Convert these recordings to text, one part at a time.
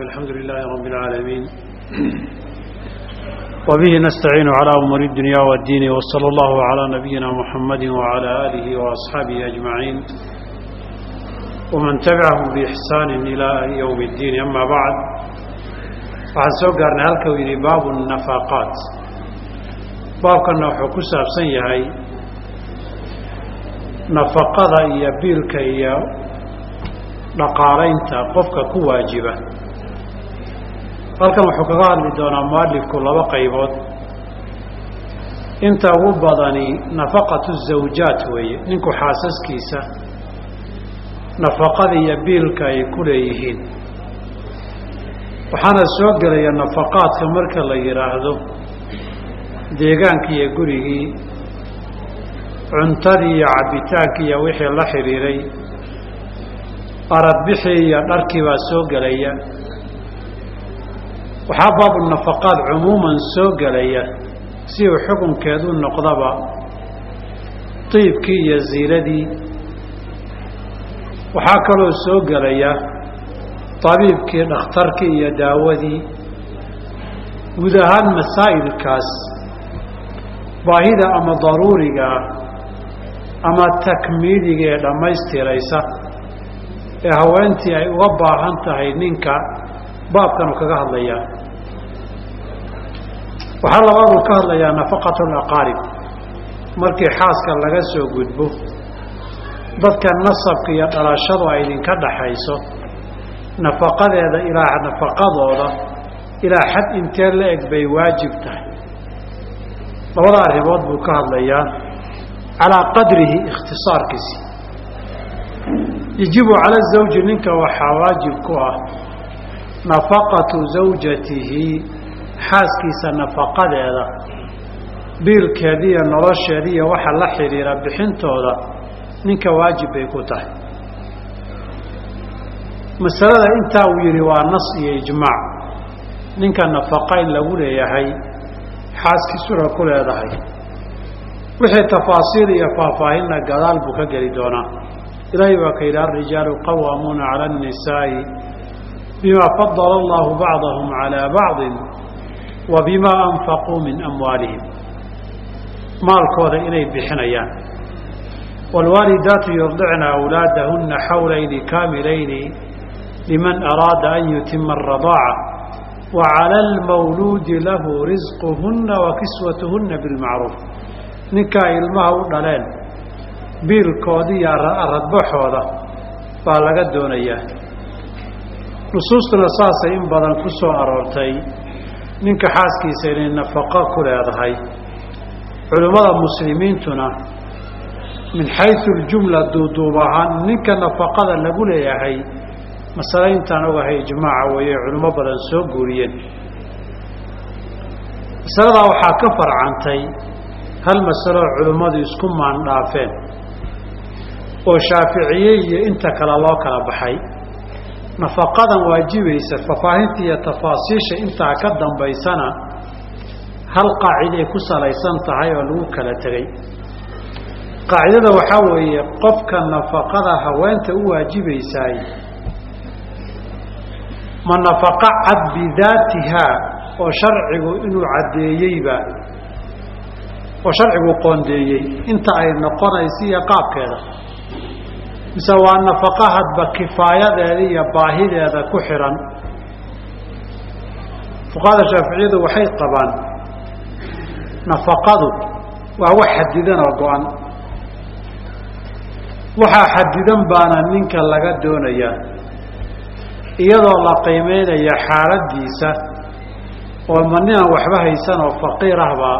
الرحيم الحمد لله رب العالمين وبه نستعين على أمور الدنيا والدين وصلى الله على نبينا محمد وعلى آله وأصحابه أجمعين ومن تبعهم بإحسان إلى يوم الدين أما بعد waxaan soo gaarnay halka uu yidhi baabu nafaqaat baabkanna wuxuu ku saabsan yahay nafaqada iyo biilka iyo dhaqaalaynta qofka ku waajiba halkan wuxuu kaga hadli doonaa mualifku laba qaybood. Inta ugu badani nafaqatu zawjaat weeye ninku xaasaskiisa nafaqada iyo biilka ay ku leeyihiin. Waxaana soo gelaya nafaqaadka marka la yidhaahdo deegaankii iyo gurigii cuntadii iyo cabbitaankii iyo wixii la xidhiiray aradbixii iyo dharkii baa soo gelaya waxaa baabu nafaqaad cumuuman soo gelaya si uu xukunkeedu noqdaba diibkii iyo ziiladii waxaa kaloo soo gelaya tabiibkii dhakhtarkii iyo daawadii. Guud ahaan masaa'ilkaas baahida ama daruuriga ah ama takmiiliga ee dhammaystiraysa ee haweentii ay uga baahan tahay ninka baabkanu kaga hadlayaa waxaa labaaduu ka hadlayaa nafaqatu alaqaarib markii xaaska laga soo gudbo dadka nasabka iyo dhalashadu ay idinka dhaxayso nafaqadeeda ilaa nafaqadooda ilaa xad intee la eg bay waajib tahay. Labada arrimood buu ka hadlayaa calaa qadrihi ikhtisaarkiisi yajibu cala zawji ninka waxaa waajib ku ah nafaqatu zawjatihi xaaskiisa nafaqadeeda biilkeediiyo nolosheediiyo waxa la xidhiira bixintooda ninka waajib bay ku tahay. Masalada intaa uu yidhi waa nas iyo ijmaac. Ninka nafaqa in lagu leeyahay xaaskiisuna ku leedahay. Wixii tafaasiil iyo faahfaahinna gadaal buu ka geli doonaa. Ilaahay baa ka yidhi alrijaalu qawaamuuna cala annisaa'i bima fadala allahu bacdahum calaa bacdin wa bima anfaquu min amwaalihim maalkooda inay bixinayaan waalwaalidaatu yurdicna awlaadahunna xawlayni kaamilayni liman araada an yutima aradaaca wa cala almawluudi lahu risquhunna wa kiswatuhunna bilmacruuf ninkaa ilmaha u dhaleen biilkoodii iyo aradbaxooda baa laga doonayaa nusuustuna saasay in badan ku soo aroortay ninka xaaskiisa inay nafaqo ku leedahay. Culimmada muslimiintuna min xayu ljumla duuduub ahaan ninka nafaqada lagu leeyahay masale intaan ogahay ijmaaca weeye culimo badan soo guuriyeen. Masaladaa waxaa ka farcantay hal masaloo culimmadu isku maandhaafeen oo shaaficiye iyo inta kale loo kala baxay nafaqadan waajibaysa fafaahinta iyo tafaasiisha intaa ka dambaysana hal qaaciday ku salaysan tahay oo lagu kala tegey qaacidada waxaa weeye qofka nafaqada haweenta u waajibaysaay ma nafaqa cad bidaatihaa oo sharcigu inuu caddeeyeyba oo sharcigu qoondeeyey. Inta ay noqonaysa iyo qaabkeeda mise waa nafaqa hadba kifaayadeeda iyo baahideeda ku xidhan fuqahada shaaficiyadu waxay qabaan nafaqadu waa wax xadidan oo go-an. Waxaa xadidan baana ninka laga doonayaa iyadoo la qiimeynaya xaaladiisa oo ma ninaan waxba haysan oo faqiir ahbaa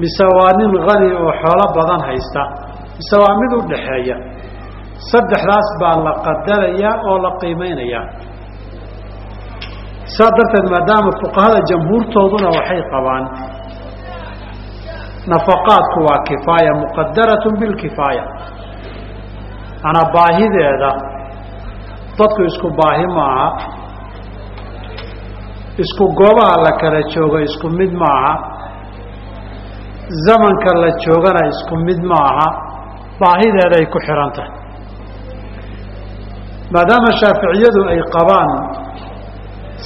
mise waa nin qani oo xoolo badan haysta mise waa mid u dhaxeeya saddexdaas baa la qadarayaa oo la qiimeynayaa saa darteed maadaama fuqahada jamhuurtooduna waxay qabaan nafaqaadku waa kifaaya muqadaratun bilkifaaya manaa baahideeda dadku isku baahi maaha isku goobaha la kala joogo isku mid maaha zamanka la joogana isku mid maaha baahideeday ku xidhan tahay maadaama shaaficiyadu ay qabaan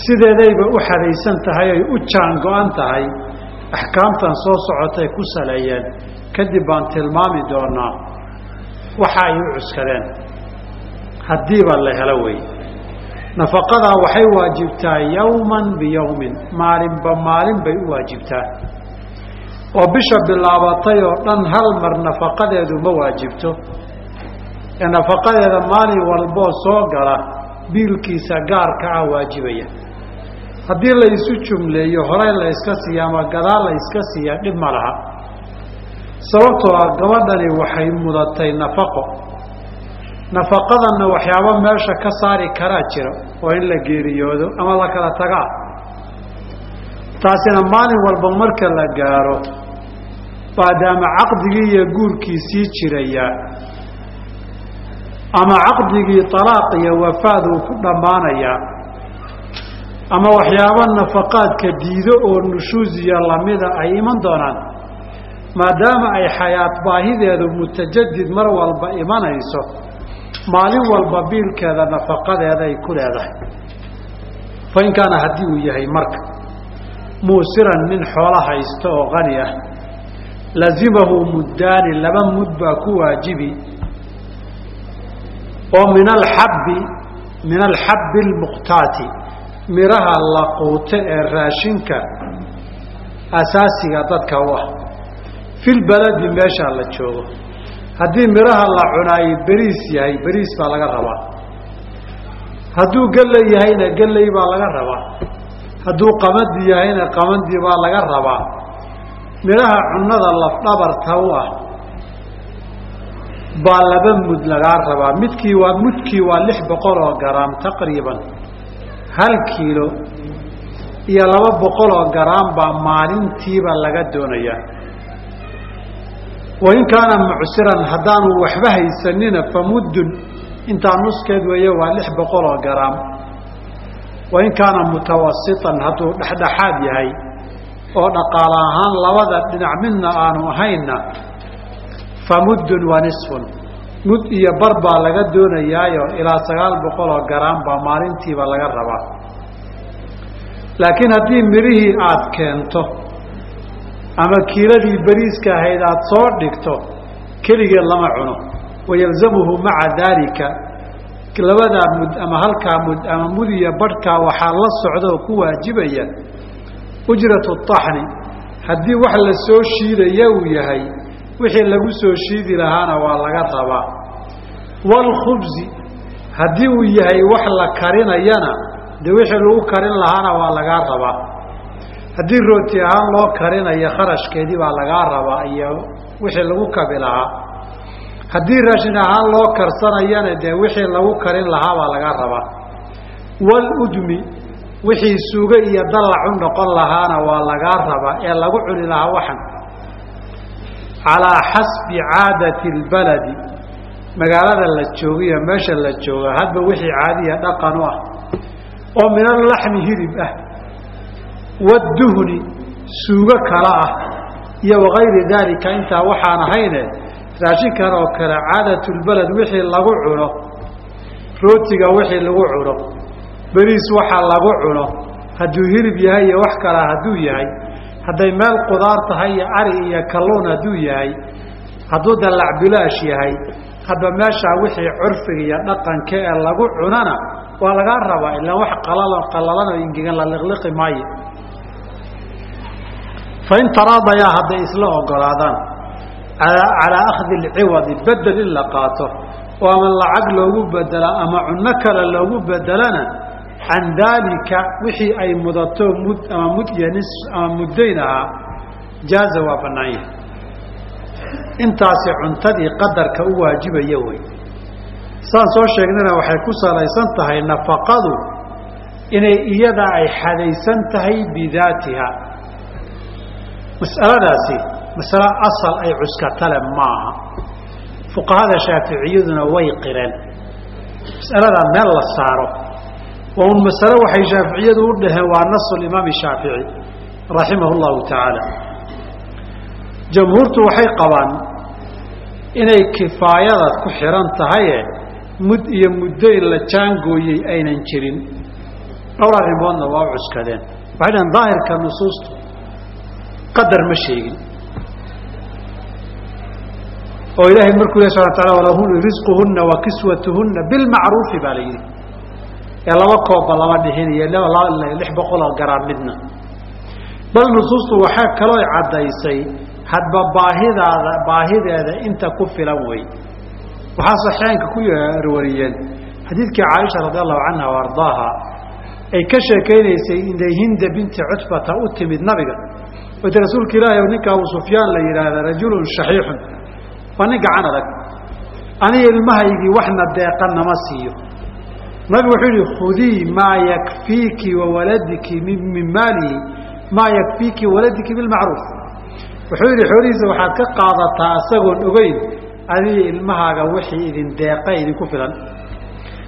sideedayba u xadaysan tahay ay u jaan go-an tahay axkaamtan soo socotay ku saleeyeen kadib baan tilmaami doonaa waxa ay u cuskadeen haddiiba la helo wey. Nafaqadaa waxay waajibtaa yowman biyowmin maalinba maalin bay u waajibtaa. Oo bisha bilaabatay oo dhan hal mar nafaqadeedu ma waajibto ee nafaqadeeda maalin walboo soo gala biilkiisa gaarka ah waajibaya. Haddii la isu jumleeyo horey la yska siiya ama gadaal la yska siiya dhib ma laha. Sababtoo ah gabadhani waxay mudatay nafaqo. Nafaqadanna waxyaabo meesha ka saari karaa jira oo in la geeriyoodo ama la kala tagaa taasina maalin walba marka la gaaro maadaama caqdigii iyo guurkii sii jiraya ama caqdigii talaaq iyo wafaad uu ku dhammaanayaa ama waxyaabo nafaqaadka diido oo nushuusiya lamida ay iman doonaan maadaama ay xayaat baahideedu mutajadid mar walba imanayso maalin walba biilkeeda nafaqadeeda ay ku leedahay. Fain kaana haddii uu yahay marka muusiran nin xoolo haysto oo qani ah lazimahu muddaani laba mud baa ku waajibi oo min alxabbi min alxabbi almuqtaati miraha la quute ee raashinka asaasiga dadka u ah. Filbaladi meeshaa la joogo. Haddii miraha la cunaayo beriis yahay beriis baa laga rabaa. Hadduu gelley yahayna gelley baa laga rabaa. Hadduu qamadi yahayna qamadi baa laga rabaa. Midhaha cunnada lafdhabarta u ah baa laba mud lagaa rabaa. Midkii waa mudkii waa lix boqol oo garaam taqriiban. Hal kiilo iyo laba boqol oo garaam baa maalintiiba laga doonayaa. Wain kaana mucsiran haddaanu waxba haysanina famuddun intaa nuskeed weeye waa lix boqol oo garaam. Wain kaana mutawasitan hadduu dhexdhexaad yahay oo dhaqaale ahaan labada dhinac midna aanu ahaynna famuddun wa nisfun mud iyo bar baa laga doonayaayo ilaa sagaal boqol oo garaam baa maalintiiba laga rabaa. laakiin haddii midhihii aada keento ama kiiladii beriiska ahayd aada soo dhigto keligeed lama cuno. wayalzamuhu maca daalika labadaa mud ama halkaa mud ama mud iyo barhkaa waxaa la socda oo ku waajibaya. ujratu طaxni haddii wax la soo shiidaya uu yahay wixii lagu soo shiidi lahaana waa laga rabaa. Wاlkhubzi haddii uu yahay wax la karinayana dee wixii lagu karin lahaana waa lagaa rabaa. Haddii rooti ahaan loo karinayo kharashkeedii baa lagaa rabaa iyo wixii lagu kabi lahaa. Haddii raashin ahaan loo karsanayana dee wixii lagu karin lahaa baa lagaa rabaa. Wاludmi wixii suugo iyo dallac noqon lahaana waa lagaa rabaa ee lagu cuni lahaa waxan calaa xasbi caadati اlbaladi magaalada la joogiyo meesha la jooga hadba wixii caadiya dhaqan u ah oo min alaxmi hilib ah waduhni suugo kala ah iyo wagayri daalika intaa waxaan ahayne raashinkan oo kale caadatulbaled wixii lagu cuno rootiga wixii lagu cuno beriis waxaa lagu cuno hadduu hilib yahay iyo wax kalaa hadduu yahay hadday meel qudaar tahay iyo ari iyo kalluun hadduu yahay hadduu dallac bilaash yahay hadba meeshaa wixii curfiga iyo dhaqanka ee lagu cunana waa lagaa rabaa ilaan wax qalala qalalano ingegan la liqliqi maayo. Fain taraadayaa hadday isla ogolaadaan calaa akhdi alciwadi bedel in la qaato. Oo ama lacag loogu bedela ama cunno kale loogu bedelana can daalika wixii ay mudato mud ama mud iyo nis ama muddayn ahaa jaaza waa bannaan yahay intaasi cuntadii qadarka u waajibaya wey saan soo sheegnana waxay ku salaysan tahay nafaqadu inay iyada ay xadaysan tahay bidaatiha. Mas'aladaasi masale asal ay cuskatale maaha. Fuqahada shaaficiyaduna way qireen. Mas'aladaa meel la saaro waa un masale waxay shaaficiyadu u dhaheen waa nasu limaami shaafici raximah llahu tacaala. Jamhuurtu waxay qabaan inay kifaayada ku xihan tahaye mud iyo muddo in la jaangooyey aynan jirin. Dhowr arrimoodna waa u cuskadeen. Waxay dhaheen daahirka nusuustu qadar ma sheegin. Oo ilaahay markuu leh subana wataala walahuna risquhunna wa kiswatuhunna bilmacruufi baa la yidhi ee laba koobba lama dhixin iyo lix boqoloo garaam midna. Bal nusuustu waxaa kaloo caddaysay hadba baahidaada baahideeda inta ku filan wey. Waxaa saxeenka ku wariyeen xadiidkii caaisha radi allahu canha o ardaaha ay ka sheekaynaysay inay hinda binti cutbata u timid nabiga. Wati rasuulka ilaahi ninka abu sufyaan la yidhaahda rajulun shaxiixun waa nin gacan adag. Aniga ilmahaygii waxna deeqa nama siiyo nabigu wuxuu yihi khudii maa yakfiiki wawaladiki min maalihi maa yakfiiki waladiki bilmacruuf wuxuu yidhi xoolihiisa waxaad ka qaadataa isagoon ogeyn adiga ilmahaaga wixii idin deeqa idinku filan.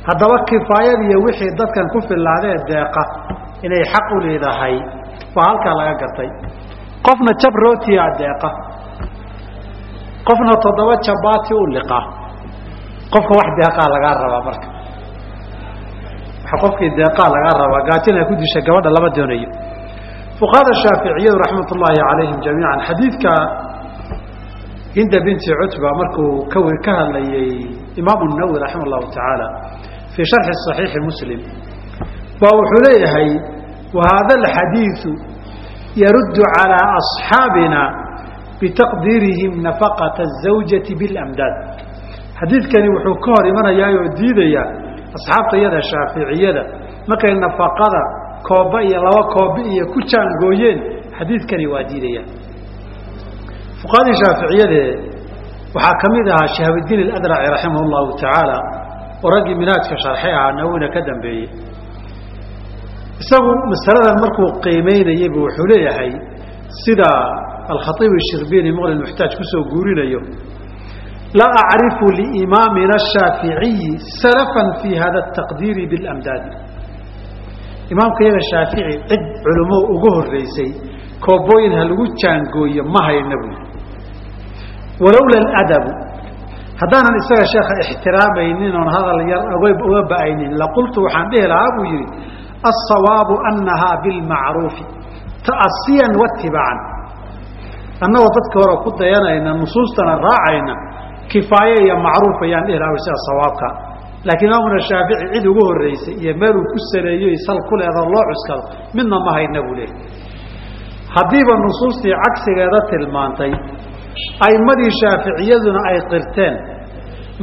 Haddaba kifaayadiiyo wixii dadkan ku fillaadee deeqa inay xaq u leedahay waa halkaa laga gartay. Qofna jab rootiyaa deeqa. Qofna toddoba jabaati u liqa. Qofka wax deeqaa lagaa rabaa marka waxaa qofkii deeqaa lagaa rabaa gaajina ku disha gabadha lama doonayo. Fuqahada shaaficiyadu raxmat ullaahi calayhim jamiican xadiidka hinda binti cutba markuu kawi ka hadlayay imaamu nawi raxima allahu tacaala fii sharxi saxiixi muslim ba wuxuu leeyahay wahaada alxadiidu yaruddu calaa asxaabina bitaqdiirihim nafaqata azawjati bilamdaad. Xadiidkani wuxuu ka hor imanayaaoo diidayaa asxaabta iyada shaaficiyada markay nafaqada kooba iyo laba koobi iyo ku jaangooyeen xadiidkani waa diidaya fuqahadii shaaficiyadee waxaa ka mid ahaa shahaabuddiin aladraci raximah اllahu tacaala oo raggii minaajka sharxay ahaa nawowina ka dambeeyey. Isagu masaladan markuu qiimeynayeybu wuxuu leeyahay sida alkhaiib shirbiini muqni muxtaaj ku soo guurinayo laa acrifu liimaamina shaaficiyi salafan fi hada taqdiiri bilamdaadi imaamka iyaga shaafici cid culimo ugu horeysay koobooyin ha lagu jaangooyo ma hayna buyi walowla aladabu haddaanan isaga sheekha ixtiraamaynin oon hadal yar uga ba'aynin laqultu waxaan dhihi lahaa buu yidhi alsawaabu annahaa bilmacruufi ta'asiyan watibaacan annagoo dadka hore ku dayanayna nusuustana raacayna kifaaye iyo macruuf ayaan dhihi lahaa sida sawaabka. Laakiin imaamuna shaafici cid ugu horeysay iyo meeluu ku saleeyo sal ku leedao loo cuskado midna ma hayna buu leehay haddiiba nusuustii cagsigeeda tilmaantay aimadii shaaficiyaduna ay qirteen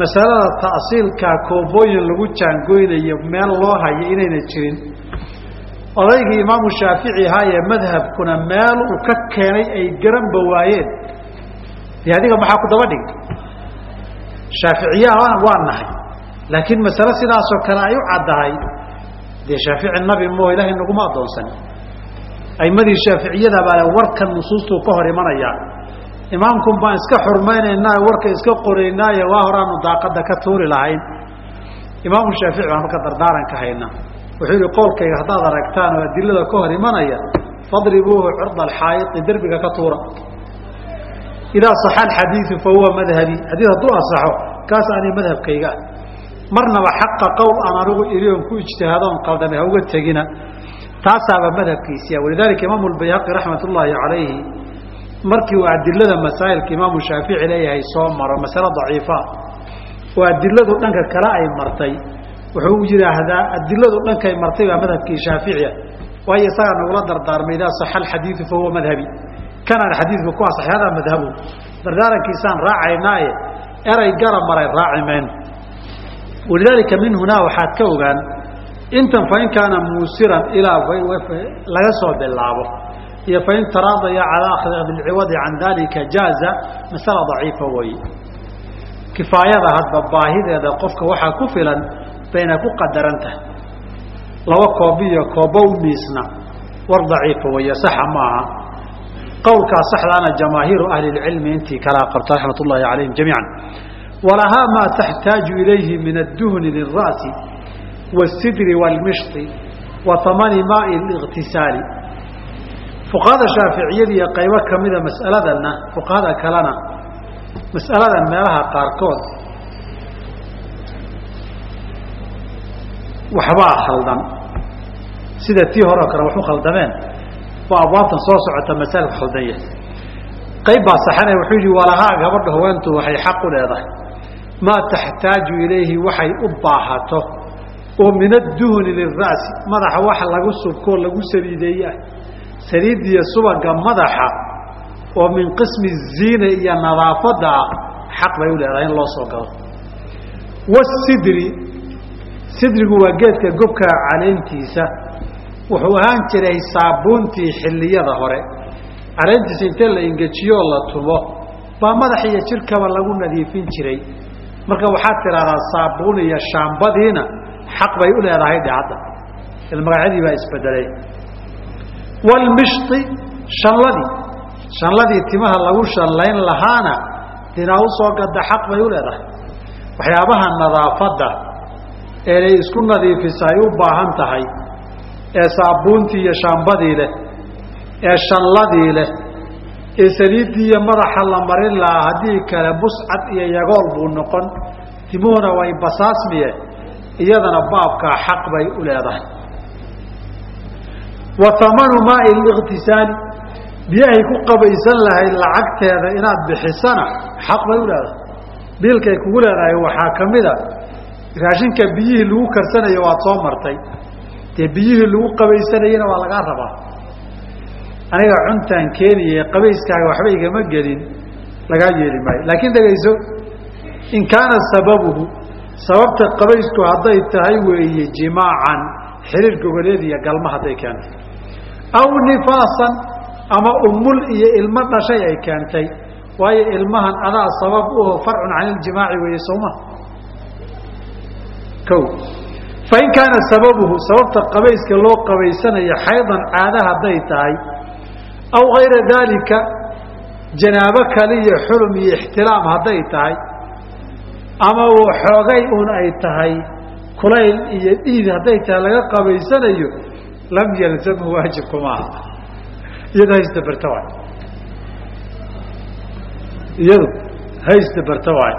masalada ta'siilkaa koobooyin lagu jaangoynayo meel loo hayo inayna jirin. Odaygii imaamu shaafici ahaayee madhabkuna meel uu ka keenay ay garanba waayeen dee adiga maxaa ku daba dhig shaaficiya waa nahay. Laakiin masale sidaasoo kale ay u caddahay. Dee shaafici nabi moo ilaahay naguma addoonsan. Aimadii shaaficiyada baa warkan nusuustuu ka hor imanayaa imaamkun baan iska xurmaynaynaa warka iska qoraynaaye waa horaanu daaqada ka tuuri lahayn. Imaamu shaafici baan marka dardaaran ka hayna. Wuxuu yihi qowlkayga haddaad aragtaan oo adilada ka hor imanaya fadribuuhu curda alxaayidi derbiga ka tuura idaa saxa alxadiidu fa huwa madhabi xadiid hadduu asaxo kaas ani madhabkayga ah marnaba xaqa qowl aan anigu ilion ku ijtihaadoon qaldame ha uga tegina taasaaba madhabkiisiya walidalika imaamu lbayhaqi raxmat ullaahi calayhi markii uu adilada masaa'ilka imaamu shaafici leeyahay soo maro masale daciifa oo adiladu dhanka kale ay martay wuxuu yidhaahdaa adiladu dhankay martay baa madhabkii shaaficiya waayo isagaa nagula dardaarmay idaa saxa alxadiidu fa huwa madhabi kanaan xadiidka ku asaxay hadaa madhabu. Dardaarankiisaan raacaynaaye eray gara maray raaci mayno walidaalika min hunaa waxaad ka ogaan intan fain kaana muusiran ilaa laga soo bilaabo. Iyo fain taraadaya calaa akhdi bilciwadi can dalika jaaza masala daciifa weeye. Kifaayada hadba baahideeda qofka waxaa ku filan bayna ku qadaran tahay. Laba koobi iyo koobow miisna war daciifa weeye saxa maaha qowlkaa saxdaana jamaahiiru ahli lcilmi intii kalaa qabta raxmat ullaahi calayhim jamiica walahaa maa taxtaaju ilayhi min adduhni lilra'si wاsidri wاlmishti wa amani maai اliqtisaali fuqahada shaaficiyada iyo qaybo kamida mas'aladana fuqahada kalena mas'aladan meelaha qaarkood waxbaa khaldan sida tii hore o kale waxu khaldameen waa abwaabtan soo socota masaalka khaldan yahay qayb baa saxane wuxuu yihi walahaa gabadha haweentu waxay xaq u leedahay. Maa taxtaaju ilayhi waxay u baahato. Oo min adduhni lira'si madaxa wax lagu subkoo lagu saliideeye ah saliidiyo subaga madaxa oo min qismi ziina iyo nadaafadda ah xaq bay u leedahay in loo soo galo. Wasidri sidrigu waa geedka gobkaa caleentiisa wuxuu ahaan jiray saabuuntii xilliyada hore. Caleentiisa intee la ingejiyoo la tumo. Baa madax iyo jirkaba lagu nadiifin jiray. Marka waxaad tidhahdaa saabuun iyo shaambadiina xaq bay u leedahay dhe hadda. Ilmagacyadii baa isbedelay. Walmishti shanladii. Shanladii timaha lagu shallayn lahaana dinaa u soo gadda xaq bay u leedahay. Waxyaabaha nadaafadda eenay isku nadiifisa ay u baahan tahay ee saabuuntii iyo shaambadii leh ee shanladii leh ee saliiddii iyo madaxa la marin lahaa haddii kale buscad iyo yagool buu noqon. Timuhuna way basaasmiye iyadana baabkaa xaq bay u leedahay. Wa amanu maai liqtisaali biyahay ku qabaysan lahayd lacagteeda inaad bixisana xaq bay u leedahay. Biilkay kugu leedahay waxaa ka mida raashinka biyihii lagu karsanayo waad soo martay dee biyihii lagu qabaysanayena waa lagaa rabaa. Aniga cuntaan keeniyay qabayskaaga waxba igama gelin lagaa yeeli maayo. Laakiin dhegayso in kaana sababuhu sababta qabaysku hadday tahay weeye jimaacan xiriir gogoleed iyo galma hadday keentay. Aw nifaasan ama umul iyo ilmo dhashay ay keentay waayo ilmahan adaa sabab uho farcun can iljimaaci weeye sooma o fain kaana sababuhu sababta qabayska loo qabaysanayo xaydan caada hadday tahay aw gayra daalika janaabo kale iyo xulum iyo ixtilaam hadday tahay ama xoogay un ay tahay kulayl iyo dhiid hadday tahay laga qabaysanayo lam yalzamhu waajibku maaha iyado haysdaberta waay iyadu haysdaberta waay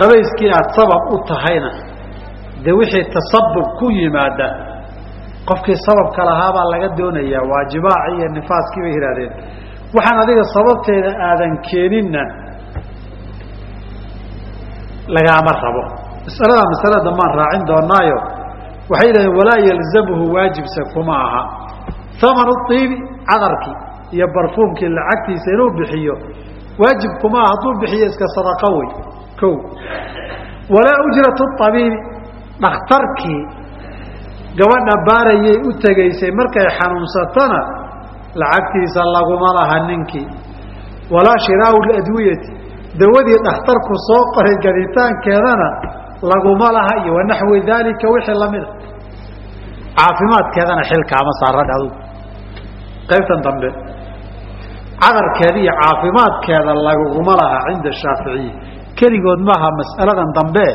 qabayskii aada sabab u tahayna dee wixii tasabub ku yimaada qofkii sababka lahaabaa laga doonayaa waa jimaaci iyo nifaaskii bay yidhahdeen waxaan adiga sababteeda aadan keeninna lagaama rabo. Masaladaa masala dambaan raacin doonaayo waxay yidhahdeen walaa yalzamuhu waajibse kuma aha. Amanu iibi cadarkii iyo barfuumkii lacagtiisa inuu bixiyo waajib kuma aha hadduu bixiyo iska sadaqo wey ko walaa ujratu abiibi dhakhtarkii gabadha baarayay u tegaysay markay xanuunsatana lacagtiisa laguma laha ninkii. Walaa shiraau adwiyati dawadii dhakhtarku soo qoray gaditaankeedana laguma laha iyo wanaxwi daalika wixii lamida caafimaadkeedana xilkaama saarad adugu qaybtan dambe cadarkeeda iyo caafimaadkeeda laguguma laha cinda shaaficiyi keligood maaha mas'aladan dambe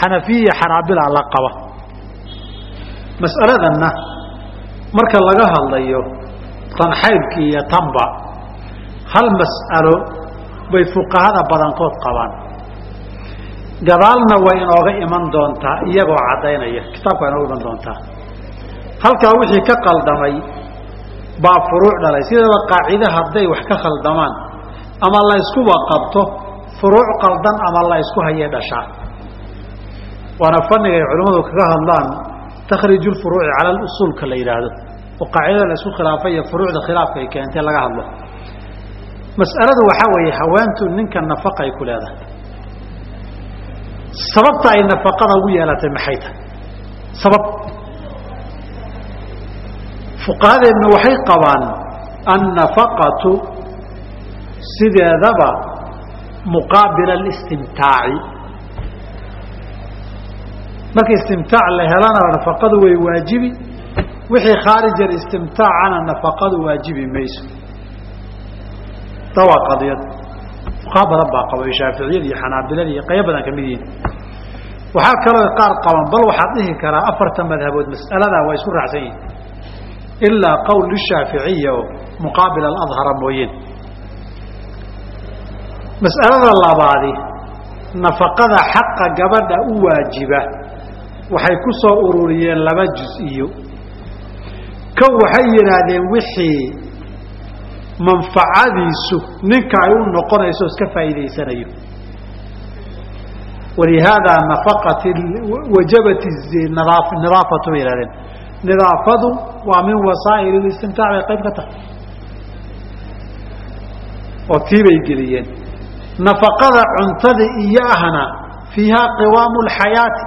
xanafiya xanaabila la qaba. Mas'aladanna marka laga hadlayo tanxaybki iyo tanba hal mas'alo bay fuqahada badankood qabaan. Gadaalna way inooga iman doontaa iyagoo caddaynaya. Kitaabka waa inooga iman doontaa. Halkaa wixii ka qaldamay baa furuuc dhalay. Sideeda qaacide hadday wax ka khaldamaan ama la yskuba qabto furuuc qaldan ama la ysku hayay dhashaa waana fanniga ay culimmadu kaga hadlaan takhriju lfuruuci cala lusuulka la yidhaahdo oo qaacidada la isku khilaafay iyo furuucda khilaafka ay keentee laga hadlo. Mas'aladu waxaa weeye haweentu ninka nafaqay ku leedahay. Sababta ay nafaqada ugu yeelatay maxay tahay? Sabab. Fuqahadeenna waxay qabaan annafaqatu sideedaba muqaabila alistimtaaci marka istimtaac la helana nafaqadu way waajibi wixii khaarij alistimtaacana nafaqadu waajibi mayso. Ta waa qadiyad fuqaha badan baa qaba shaaficiyada iyo xanaabilada iyo qayb badan ka mid yihiin. Waxaa kaloo qaar qaban bal waxaad dhihi karaa afarta madhabood mas'aladaa waa isku raacsan yihiin ilaa qowl lishaaficiya oo muqaabil aladhara mooyeen. Mas'alada labaadi nafaqada xaqa gabadha u waajiba waxay ku soo ururiyeen laba juz-iyo kan waxay yidhaahdeen wixii manfacadiisu ninka ay u noqonayso iska faa'iidaysanayo. Walihaadaa nafaqat wajabat nidaafatu bay yihahdeen nidaafadu waa min wasaa'il istimtaac bay qayb ka tahay. Oo tii bay geliyeen. Nafaqada cuntada iyo ahna fiihaa qiwaamu lxayaati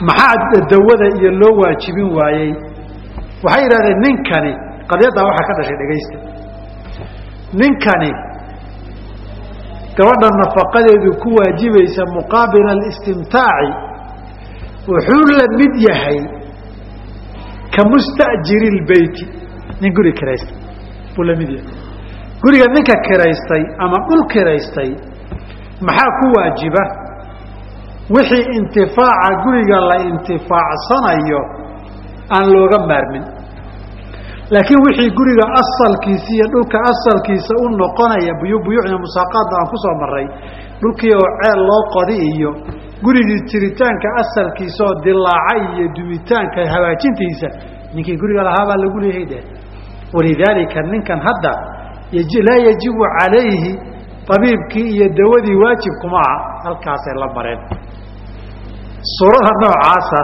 maxaa dawada iyo loo waajibin waayey. Waxay yidhahdeen ninkani qadyaddaa waxaa ka dhashay dhegaysta. Ninkani gabadha nafaqadeedu ku waajibaysa muqaabila alistimtaaci wuxuu la mid yahay ka musta'jiri lbeyti nin guri kiraysta buu la mid yahay. Guriga ninka kiraystay ama dhul kiraystay maxaa ku waajiba wixii intifaaca guriga la intifaacsanayo aan looga maarmin. Laakiin wixii guriga asalkiisa iyo dhulka asalkiisa u noqonaya buyu buyuucna musaaqaadda aan ku soo maray dhulkii oo ceel loo qodi iyo gurigii jiritaanka asalkiisa oo dilaacay iyo dumitaanka hagaajintiisa ninkii guriga lahaabaa lagu leeyahay de walidaalika ninkan hadda laa yajibu calayhi abiibkii iyo dawadii waajibkuma aha halkaasay la mareen suurada noocaasa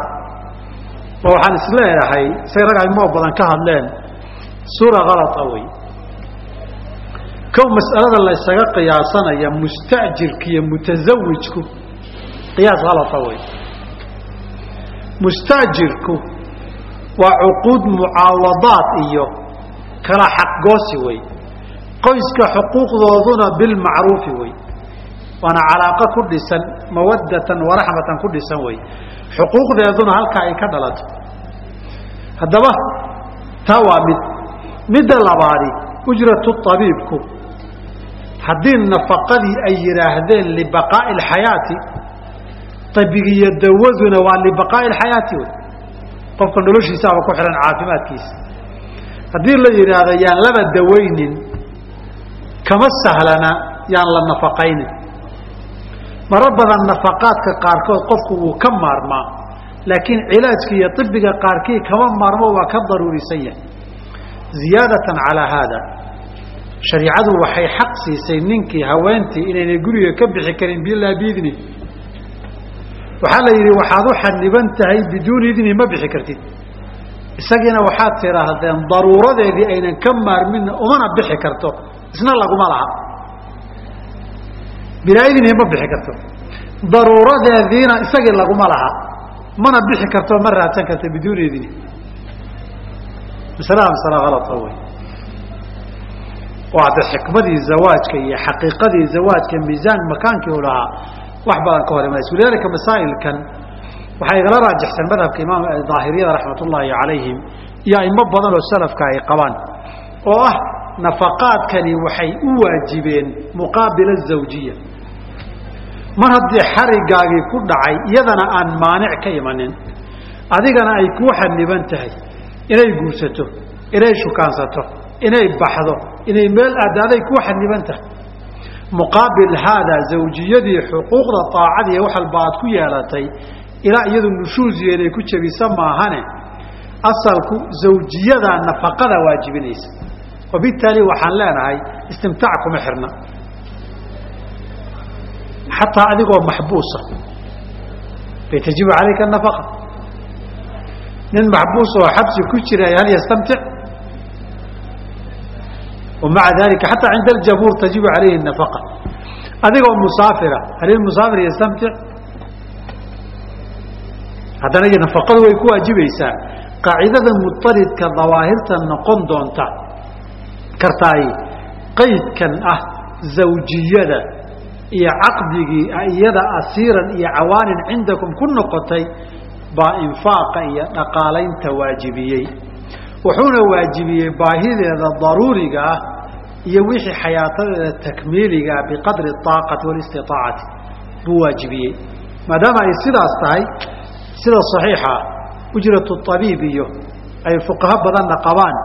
oo waxaan isleedahay say rag aimo badan ka hadleen suura kalaa wey. Kow mas'alada la ysaga qiyaasanaya mustajirka iyo mutazawijku qiyaas kalaa wey. Mustaajirku waa cuquud mucaawadaat iyo kala xaqgoosi wey. Qoyska xuquuqdooduna bilmacruufi wey waana calaaqo ku dhisan mawadatan waraxmatan ku dhisan wey xuquuqdeeduna halkaa ay ka dhalato. Haddaba taa waa mid. Midda labaadi ujratu abiibku haddii nafaqadii ay yidhaahdeen libaqaa'i alxayaati abigiyo dawaduna waa libaqaa'i alxayaati wey qofka noloshiisaaba ku xihan caafimaadkiisa haddii la yidhaahdo yaan laba dawaynin kama sahlana yaan la nafaqaynin maro badan nafaqaadka qaarkood qofku wuu ka maarmaa laakiin cilaajka iyo ibiga qaarkii kama maarmo waa ka daruurisan yahay. Ziyaadatan calaa haada. Shariicadu waxay xaq siisay ninkii haweentii inaynay guriga ka bixi karin bilaa biidni waxaa la yidhi waxaad u xaniban tahay biduuni idni ma bixi kartid. Isagiina waxaad tidhaahdeen daruuradeedii aynan ka maarminna umana bixi karto. Isna laguma laha bilaa idnihi ma bixi karto. Daruuradeediina isagii laguma laha. Mana bixi karto ma raadsan karto biduuni idni masalada masala alata wey oo hadda xikmadii zawaajka iyo xaqiiqadii zawaajka miisaan makaankii u lahaa wax badan ka hor imanaysa walidaalika masaa'ilkan waxaa igala raajixsan madhabka imaam daahiriyada raxmat ullaahi calayhim iyo aimo badan oo salafka ay qabaan oo ah nafaqaadkani waxay u waajibeen muqaabila zawjiya mar haddii xarigaagii ku dhacay iyadana aan maanic ka imanin. Adigana ay kuu xaniban tahay. Inay guursato inay shukaansato inay baxdo inay meel aadaaday kuu xaniban tahay. Muqaabil haada zawjiyadii xuquuqda aacadiiy wax walba aad ku yeelatay ilaa iyadu nushuuziya inay ku jebisa maahane. Asalku zawjiyadaa nafaqada waajibinaysa. Wabittaali waxaan leenahay istimtaac kuma xirna xataa adigoo maxbuusa bay tajibu calayka nafaqa nin maxbuus oo xabsi ku jira hal yastamtic wamaca dalika xataa cinda aljabuur tajibu calayhi nafaqa adigoo musaafira hal ilmusaafir yastamtic haddana nafaqadu way ku waajibaysaa qaacidada mutaridka dawaahirta noqon doonta kartaay qaydkan ah zawjiyada iyo caqdigii iyada asiiran iyo cawaanin cindakum ku noqotay baa infaaqa iyo dhaqaalaynta waajibiyey. Wuxuuna waajibiyey baahideeda daruuriga ah iyo wixii xayaatadeeda takmiiligaa biqadri aaqati walistiaacati buu waajibiyey. Maadaama ay sidaas tahay sida saxiixa ujratu abiib iyo ay fuqaho badanna qabaan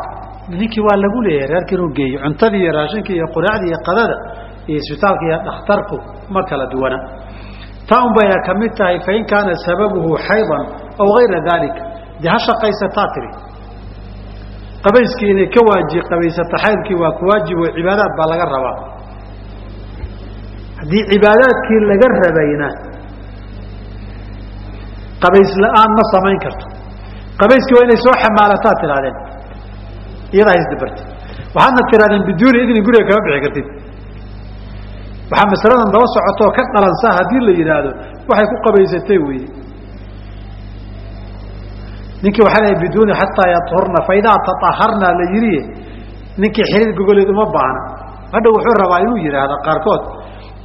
ninkii waa lagu leeyahay reerka inuu geeyo cuntadii iyo raashinkii iyo quraacdii iyo qadada iyo isbitaalka iyo dhakhtarku ma kala duwana. Taa un bayna ka mid tahay fain kaana sababuhu xaydan aw gayra daalika dee ha shaqaysataa tiri. Qabayskii inay ka waaji qabaysato xaydkii waa ku waajib oo cibaadaad baa laga rabaa. Haddii cibaadaadkii laga rabayna qabays la'aan ma samayn karto. Qabayskii waa inay soo xamaalataa tidhahdeen iyadaa haisdabarti waxaadna tidhahdeen biduuni idnin guriga kama bixi kartid waxaa masaladan daba socotoo ka dhalansa haddii la yidhaahdo waxay ku qabaysatay weeye ninkii waxaa lehay biduuni xataa yahurna faidaa taaharna la yidhi ninkii xiriir gogoleed uma baahna. Hadha wuxuu rabaa inuu yidhaahda qaarkood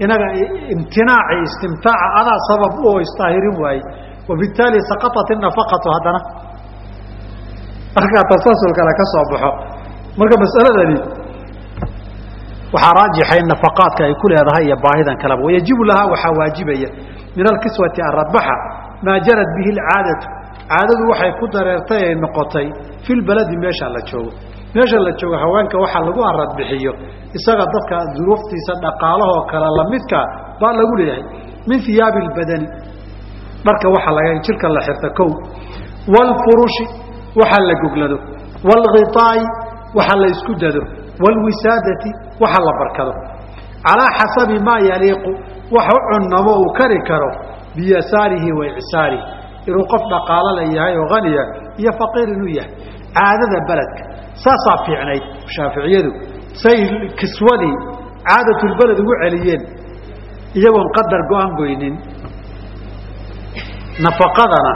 inaga imtinaaci istimtaaca adaa sabab u oo istaahirin waaye wabittaali saqatat inafaqatu haddana. Markaa tasalsul kale ka soo baxo. Marka masaladani waxaa raajixa nafaqaadka ay ku leedahay iyo baahidan kaleba wayajibu lahaa waxaa waajibaya. Min alkiswati aradbaxa maa jarad bihi alcaadatu caadadu waxay ku dareertay ay noqotay fi lbaladi meesha la joogo. Meesha la joogo haweenka waxaa lagu aradbixiyo isaga dadka duruuftiisa dhaqaalahoo kale lamidka baa lagu leeyahay. Min hiyaabi lbadani dharka laga jirka la xirta kow. Waalfurushi waxa la goglado. Waalghiaa'i waxa la isku dado waalwisaadati waxa la barkado calaa xasabi maa yaliiqu wax u cunnamo uu kari karo biyasaarihi wa icsaarihi inuu qof dhaqaalo la yahay oo haniya iyo faqiir inuu yahay caadada beledka saasaa fiicnayd shaaficiyadu say kiswadii caadatulbeled ugu celiyeen iyagoon qadar go'aan goynin nafaqadana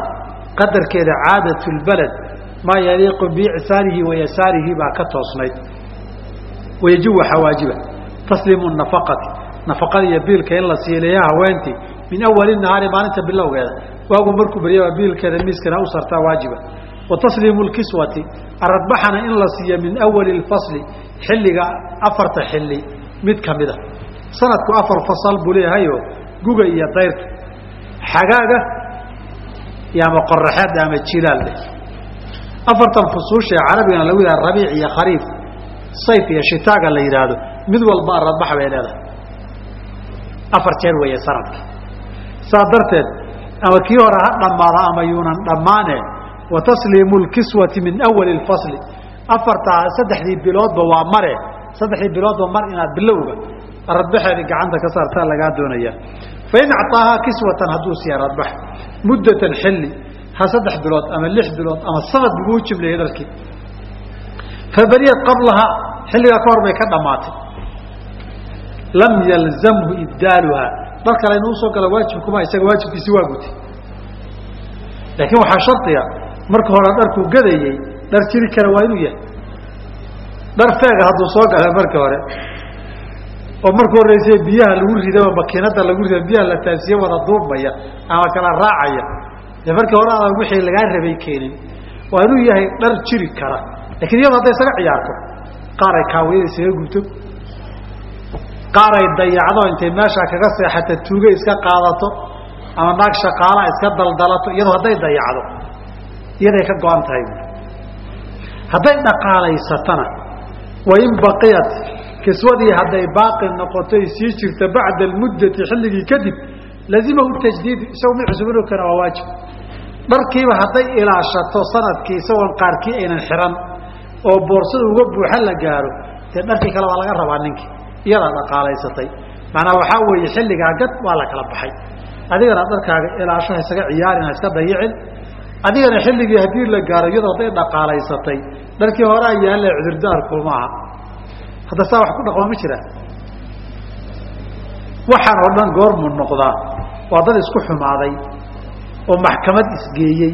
qadarkeeda caadatulbeled maa yaliiqu biicsaarihi wa yasaarihi baa ka toosnayd wayajib waxaa waajiba. Tasliimu nafaqati. Nafaqada iyo biilka in la siileeya haweentii min awali nahaari maalinta bilowgeeda. Waagu markuu baryaba biilkeeda miiskana u sartaa waajiba. Wa tasliimu lkiswati aradbaxana in la siiyo min awali lfasli xilliga afarta xilli mid ka mida sanadku afar fasal buu leeyahayo guga iyo dayrka xagaaga ama qoraxeed ama jilaal leh. Afartan fusuusha ee carabigana lagu yidhaha rabiic iyo khariif sayf iyo shitaaga la yidhaahdo mid walba aradbax bay leedahay. Afar jeer weeye sanadka. Saas darteed ama kii hore ha dhammaada ama yuunan dhammaane wa tasliimu lkiswati min awali lfasli afartaa saddexdii biloodba waa mare. Saddexdii biloodba mar inaad bilowga aradbaxeedii gacanta ka saartaa lagaa doonaya. Fain acطaahaa kiswatan hadduu siiya aradbax muddatan xilli ha saddex bilood ama lix bilood ama sanad buguu jimleeyey dharkii fabariyad qablahaa xilligaa ka hor bay ka dhammaatay lam yalzamhu ibdaaluhaa dhar kale inuu u soo gala waajibkuma isaga waajibkiisi waa gutay laakiin waxaa shardiga marka hore dharkuu gadayey dhar jiri kara waa inuu yahay dhar feega hadduu soo gala marka hore oo marka horeyse biyaha lagu ridaba makiinada lagu rida biyaha la taabsiye wada duubmaya ama kala raacaya dee markii hore adan wixii lagaa rabay keenin waa inuu yahay dhar jiri kara lakiin iyado hadday isaga ciyaarto qaar ay isaga guto qaar ay dayacdo intay meesha kaga seexata tuuge iska qaadato ama naag shaqaala iska daldalato iyadoo hadday dayacdo iyaday ka go-an tahay. Hadday dhaqaalaysatana wain baqiyat kiswadii hadday baaqi noqotoy sii jirto bacda almuddati xilligii kadib lazimahu tajdiid isago mid cusub inuu keena waa waajib. Dharkiiba hadday ilaashato sannadkii isagoon qaarkii aynan xiran oo boorsada uga buuxa la gaaro dee dharkii kale waa laga rabaa ninkii iyadaa dhaqaalaysatay. Macnaa waxaa weeye xilligaa gad waa la kala baxay. Adigana dharkaaga ilaasho ha isaga ciyaarin ha iska dayicin. Adigana xilligii haddii la gaaro iyadoo hadday dhaqaalaysatay dharkii horaa yaalla cudurdaarku maaha hadda saa wax ku dhaqma ma jiraan waxaan oo dhan goormuu noqdaa. Waa dad isku xumaaday oo maxkamad isgeeyey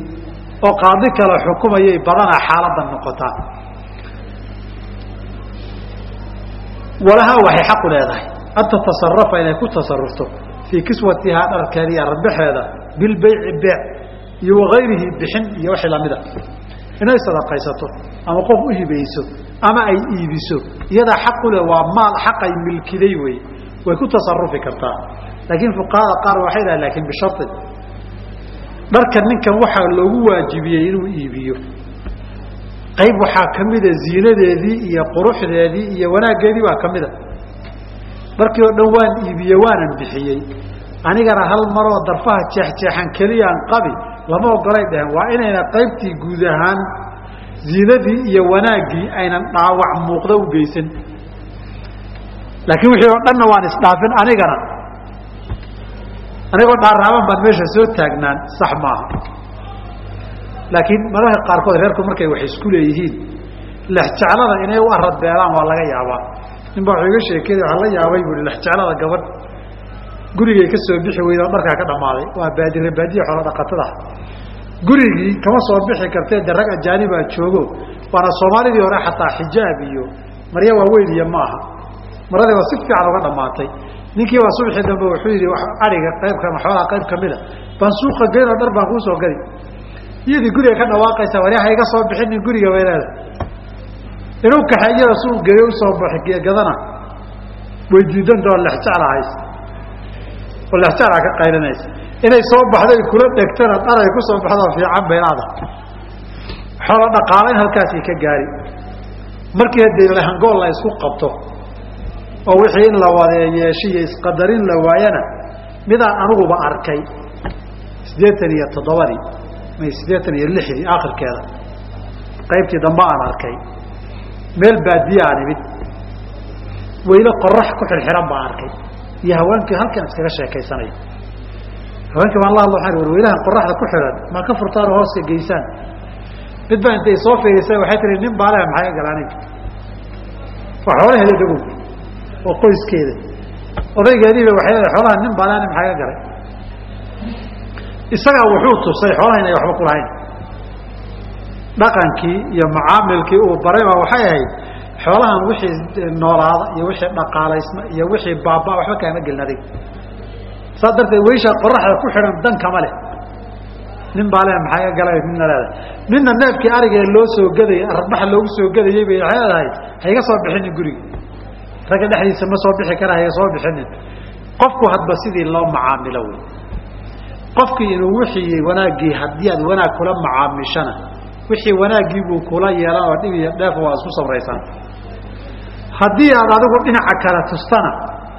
oo qaadi kale xukumayay badanaa xaaladdan noqotaa walahaa waxay xaqu leedahay. An tatasarafa inay ku tasarufto fii kiswatihaa dharkeeda iyo aradbaxeeda bilbayci beec iyo wagayrihi bixin iyo wixii lamida inay sadaqaysato ama qof u hibayso ama ay iibiso iyadaa xaqu leh waa maal xaqay milkiday wey way ku tasarufi kartaa. Laakiin fuqahada qaar waxay dhaha laakiin bisharin dharka ninkan waxaa loogu waajibiyey inuu iibiyo qayb waxaa kamida ziinadeedii iyo quruxdeedii iyo wanaaggeedii baa kamida dharkii oo dhan waan iibiye waanan bixiyey. Anigana hal maroo darfaha jeexjeexan keliyaan qabi lama ogolay dheheen waa inayna qaybtii guud ahaan ziinadii iyo wanaaggii aynan dhaawac muuqda u geysan laakiin wixii oo dhanna waan isdhaafin anigana. Anigoo dhaaraaban baan meesha soo taagnaan sax maaha laakiin mararka qaarkood reerku markay wax isku leeyihiin lexjeclada inay u aradbeelaan waa laga yaabaa. Nin baa wuxuu iga sheekeynay waxaa la yaabay buui lexjeclada gabadh gurigay ka soo bixi weyda oo dharkaa ka dhammaaday. Waa baadire baadiya xoola dhaqatada. Gurigii kama soo bixi kartee de rag ajaanibaa joogo waana soomaalidii hore xataa xijaab iyo marya waaweyn iyo ma aha maradii waa si fiican uga dhammaatay. Ninkii baa subxii dambe wuxuu yidhi ariga qaybkan xoolaha qayb kamida baan suuqa geynoo dhar baan kuusoo gadi iyadii guriga ka dhawaaqaysa wari ha iga soo bixinin guriga bay leedahay inuu kaxeeyada suuq geeyo u soo baxi gadana way diidanta oo lexjecla haysa. Oo lexjeclaa ka qaylinaysa. Inay soo baxdo ay kula dhegtana dhar ay ku soo baxdoo fiican bay leedahay xoolo dhaqaalayn halkaasay ka gaari. Markii haddii lehangool la isku qabto oo wixii in la wadeeyeeshiyo isqadarin la waayana midaan aniguba arkay siddeetan iyo toddobadii may siddeetan iyo lixdii akhirkeeda qaybtii dambe aan arkay meel baadiye aan imid weylo qorax ku xirxiran baan arkay iyo haweenkii halkan iskaga sheekaysanaya haweenkii baan la hadlo waxaan war weylahan qoraxda ku xiran maa ka furtaan oo hooska geysaan? Mid baa intay soo fiirisay waxay tihi nin baa leh maxay gala aniga waa xoolaheeda dhagow oo qoyskeeda. Odaygeediiba waxay leedahay xoolaha nin baa leh ani maxaa ga galay isagaa wuxuu tusay xoolaha inay waxba ku dhaqankii iyo macaamilkii uu baray baa waxay ahayd xoolahan wixii noolaada iyo wixii dhaqaalaysma iyo wixii baaba waxba kaama gelin adig saas darteed weysha qoraxda ku xidhan dan kama leh. Nin baa le maxaa ga galay? Midna leedahay. Midna neefkii arigee loo soo gadayay arbaxa loogu soo gadayay bay waxay leedahay ha iga soo bixinin guriga. Ragga dhexdiisa ma soo bixi kara ha iga soo bixinin qofku hadba sidii loo macaamilo wey qofkii inuu wixii wanaaggii haddii aad wanaag kula macaamishana wixii wanaaggii buu kula yeelan oo dhib iyo dheef waa isku sabraysaan haddii aad adigu dhinaca kale tustana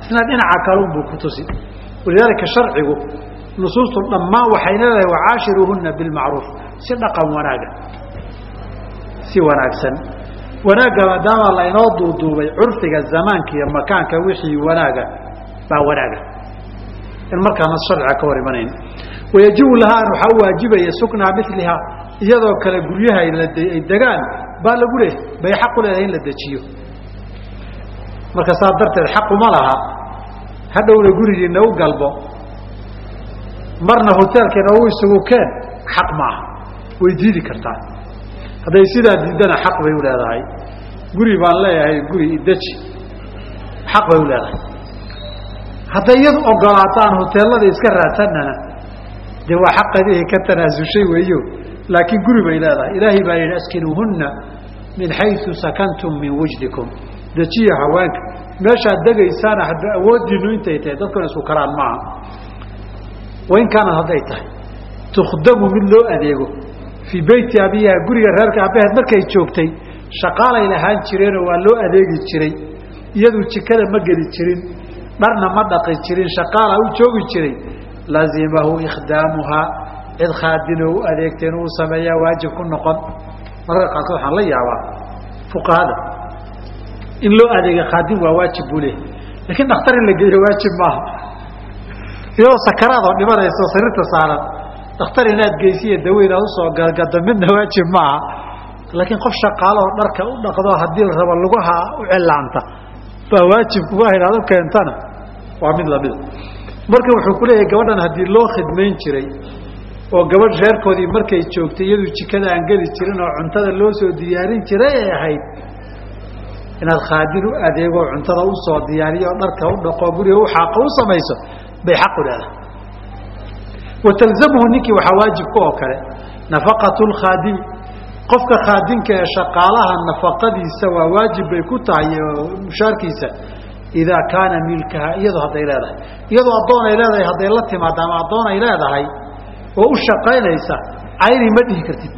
isna dhinaca kalunbuu ku tusi. Walidaalika sharcigu nusuustu dhammaan waxay leedahay wacaashiruuhuna bilmacruuf si dhaqan wanaaga. Si wanaagsan. Wanaagga maadaama laynoo duuduubay curfiga zamaanka iyo makaanka wixii wanaaga baa wanaaga in markaana sharciga ka hor imanayn. Wayajibu lahaan waxaa u waajibaya suknaa milihaa iyadoo kale guryaha ay degaan baa lagu leehay bay xaq u leedahay in la dejiyo. Marka saa darteed xaquma laha hadhowna gurigiina u galbo marna hoteelkeena u isugu keen xaq maaha way diidi kartaa. Hadday sidaa diidana xaq bay u leedahay. Guri baan leeyahay guri ideji xaq bay u leedahay hadday iyadu ogolaataan hoteelada iska raadsanana dee waa xaqadii ka tanaasushay weeyo. Laakiin guri bay leedahay. Ilaahay baa yidhi askinuuhunna min xaysu sakantum min wujdikum. Dejiya haweenka. Meeshaad degaysaana hadba awoodiinu intay tahay dadkuna isku karaan maaha. Wain kaanad hadday tahay. Tukhdamu mid loo adeego. Fii beyti abiyaha guriga reerka abaheed markay joogtay shaqaalay lahaan jireenoo waa loo adeegi jiray. Iyadu jikada ma geli jirin dharna ma dhaqi jirin shaqaala u joogi jiray. Lazimahu ikhdaamuhaa cid khaadinoo u adeegta inuu sameeyaa waajib ku noqon. Mararka qaarkood waxaan la yaabaa fuqahada in loo adeega khaadim waa waajib buu leehay lakiin dhakhtar in la geeyo waajib maaha. Iyadoo sakaraad oo dhimanayso sariirta saaran dhakhtar inaad geysiiyo dawe inaad u soo galgado midna waajib maaha. Laakiin qof shaqaaloo dharka u dhaqdo haddii la rabo lugaha u cilaanta baa waajib kuga ha inaad u keentana. Waa mid lamida marka wuxuu ku leeyahay gabadhan haddii loo khidmayn jiray oo gabadh reerkoodii markay joogtay iyadu jikada aan geli jirin oo cuntada loo soo diyaarin jiray ay ahayd inaad khaadin u adeego cuntada u soo diyaariyo oo dharka u dhaqo guriga u xaaqa u samayso bay xaq u leedahay. Wa talzamuhu ninkii waxaa waajibka oo kale nafaqatu lkhaadimi qofka khaadinka ee shaqaalaha nafaqadiisa waa waajib bay ku tahay mushaarkiisa idaa kaana milkaha iyadoo hadday leedahay. Iyadoo addoon ay leedahay hadday la timaado ama addoon ay leedahay oo u shaqaynaysa cayni ma dhihi kartid.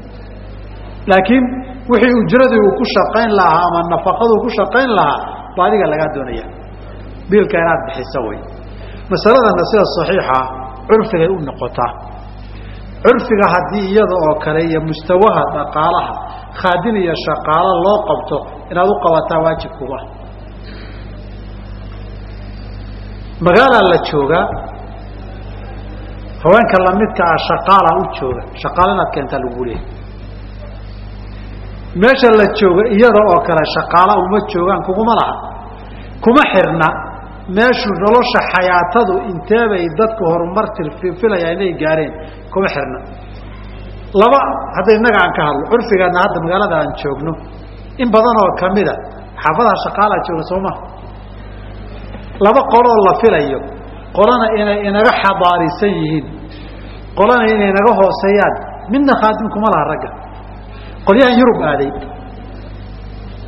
Laakiin wixii ujradii uu ku shaqayn lahaa ama nafaqaduu ku shaqayn lahaa ba adiga lagaa doonaya. Biilka inaad bixiso way. Masaladana sida saxiixa curfigay u noqotaa curfiga haddii iyada oo kale iyo mustawaha dhaqaalaha khaadim iyo shaqaalo loo qabto inaad u qabataa waajib kuma magaalaa la joogaa haweenka lamidka ah shaqaala u jooga shaqaalo inaad keentaa lagu leehay meesha la jooga iyada oo kale shaqaala uma joogaan kuguma laha. Kuma xirna meeshu nolosha xayaatadu inteebay dadku horumar tirfilaya inay gaareen. Kuma xirna. Laba hadda innaga aan ka hadlo. Curfigaadna hadda magaalada aan joogno. In badan oo kamida xaafadaha shaqaalaa jooga soo laba qoloo la filayo. Qolana inay inaga xadaarisan yihiin. Qolana inay naga hooseeyaan midna khaadim kuma laha ragga. Qolyahan yurub aaday.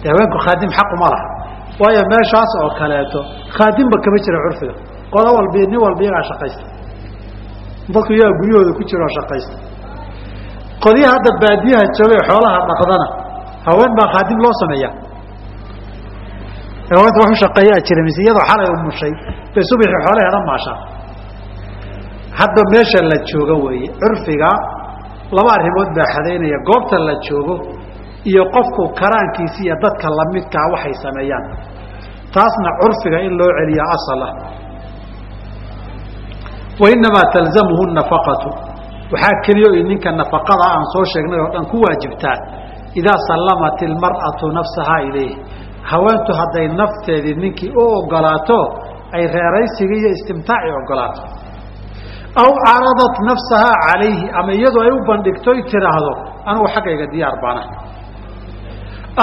De haweenku khaadim xaquma laha waayo meeshaas oo kaleeto khaadimba kama jira curfiga. Qola walbi nin walba iyagaa shaqaysta. Dadku iyagaa guryahooda ku jira oo shaqaysta. Qolyaha hadda baadiyaha joogay xoolaha dhaqdana haween baa khaadim loo sameeyaa. Haweenta wax u shaqeeyaa jira mise iyadoo xalay umushay bay subaxii xoolaheeda maashaa hadda meesha la joogo weeye curfiga laba arrimood baa xadaynaya. Goobta la joogo iyo qofku karaankiisi iyo dadka lamidkaa waxay sameeyaan. Taasna curfiga in loo celiya asal ah. Wa inamaa talzamuhu nafaqatu. Waxaa keliya o ninka nafaqada aan soo sheegnay oo dhan ku waajibtaa idaa sallamat ilmar'atu nafsahaa ilayh haweentu hadday nafteedii ninkii u ogolaato ay reeraysiga iyo istimtaaci ogolaato. Aw caradat nafsahaa calayhi ama iyadoo ay u bandhigto y tidhaahdo anugu xaggayga diyaar baana